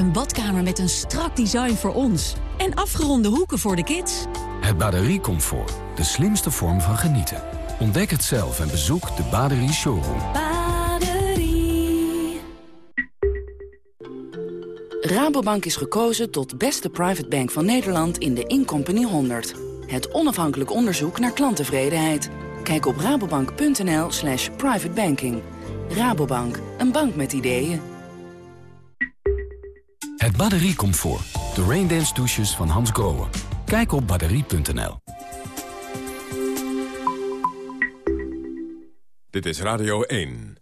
een badkamer met een strak design voor ons... en afgeronde hoeken voor de kids. Het bateriecomfort, de slimste vorm van genieten. Ontdek het zelf en bezoek de Baderie Showroom. Baderie. Rabobank is gekozen tot beste private bank van Nederland in de Incompany 100. Het onafhankelijk onderzoek naar klanttevredenheid. Kijk op rabobank.nl slash privatebanking. Rabobank, een bank met ideeën. Het batteriecomfort, de Raindance douches van Hans Grohe. Kijk op batterie.nl. Dit is Radio 1.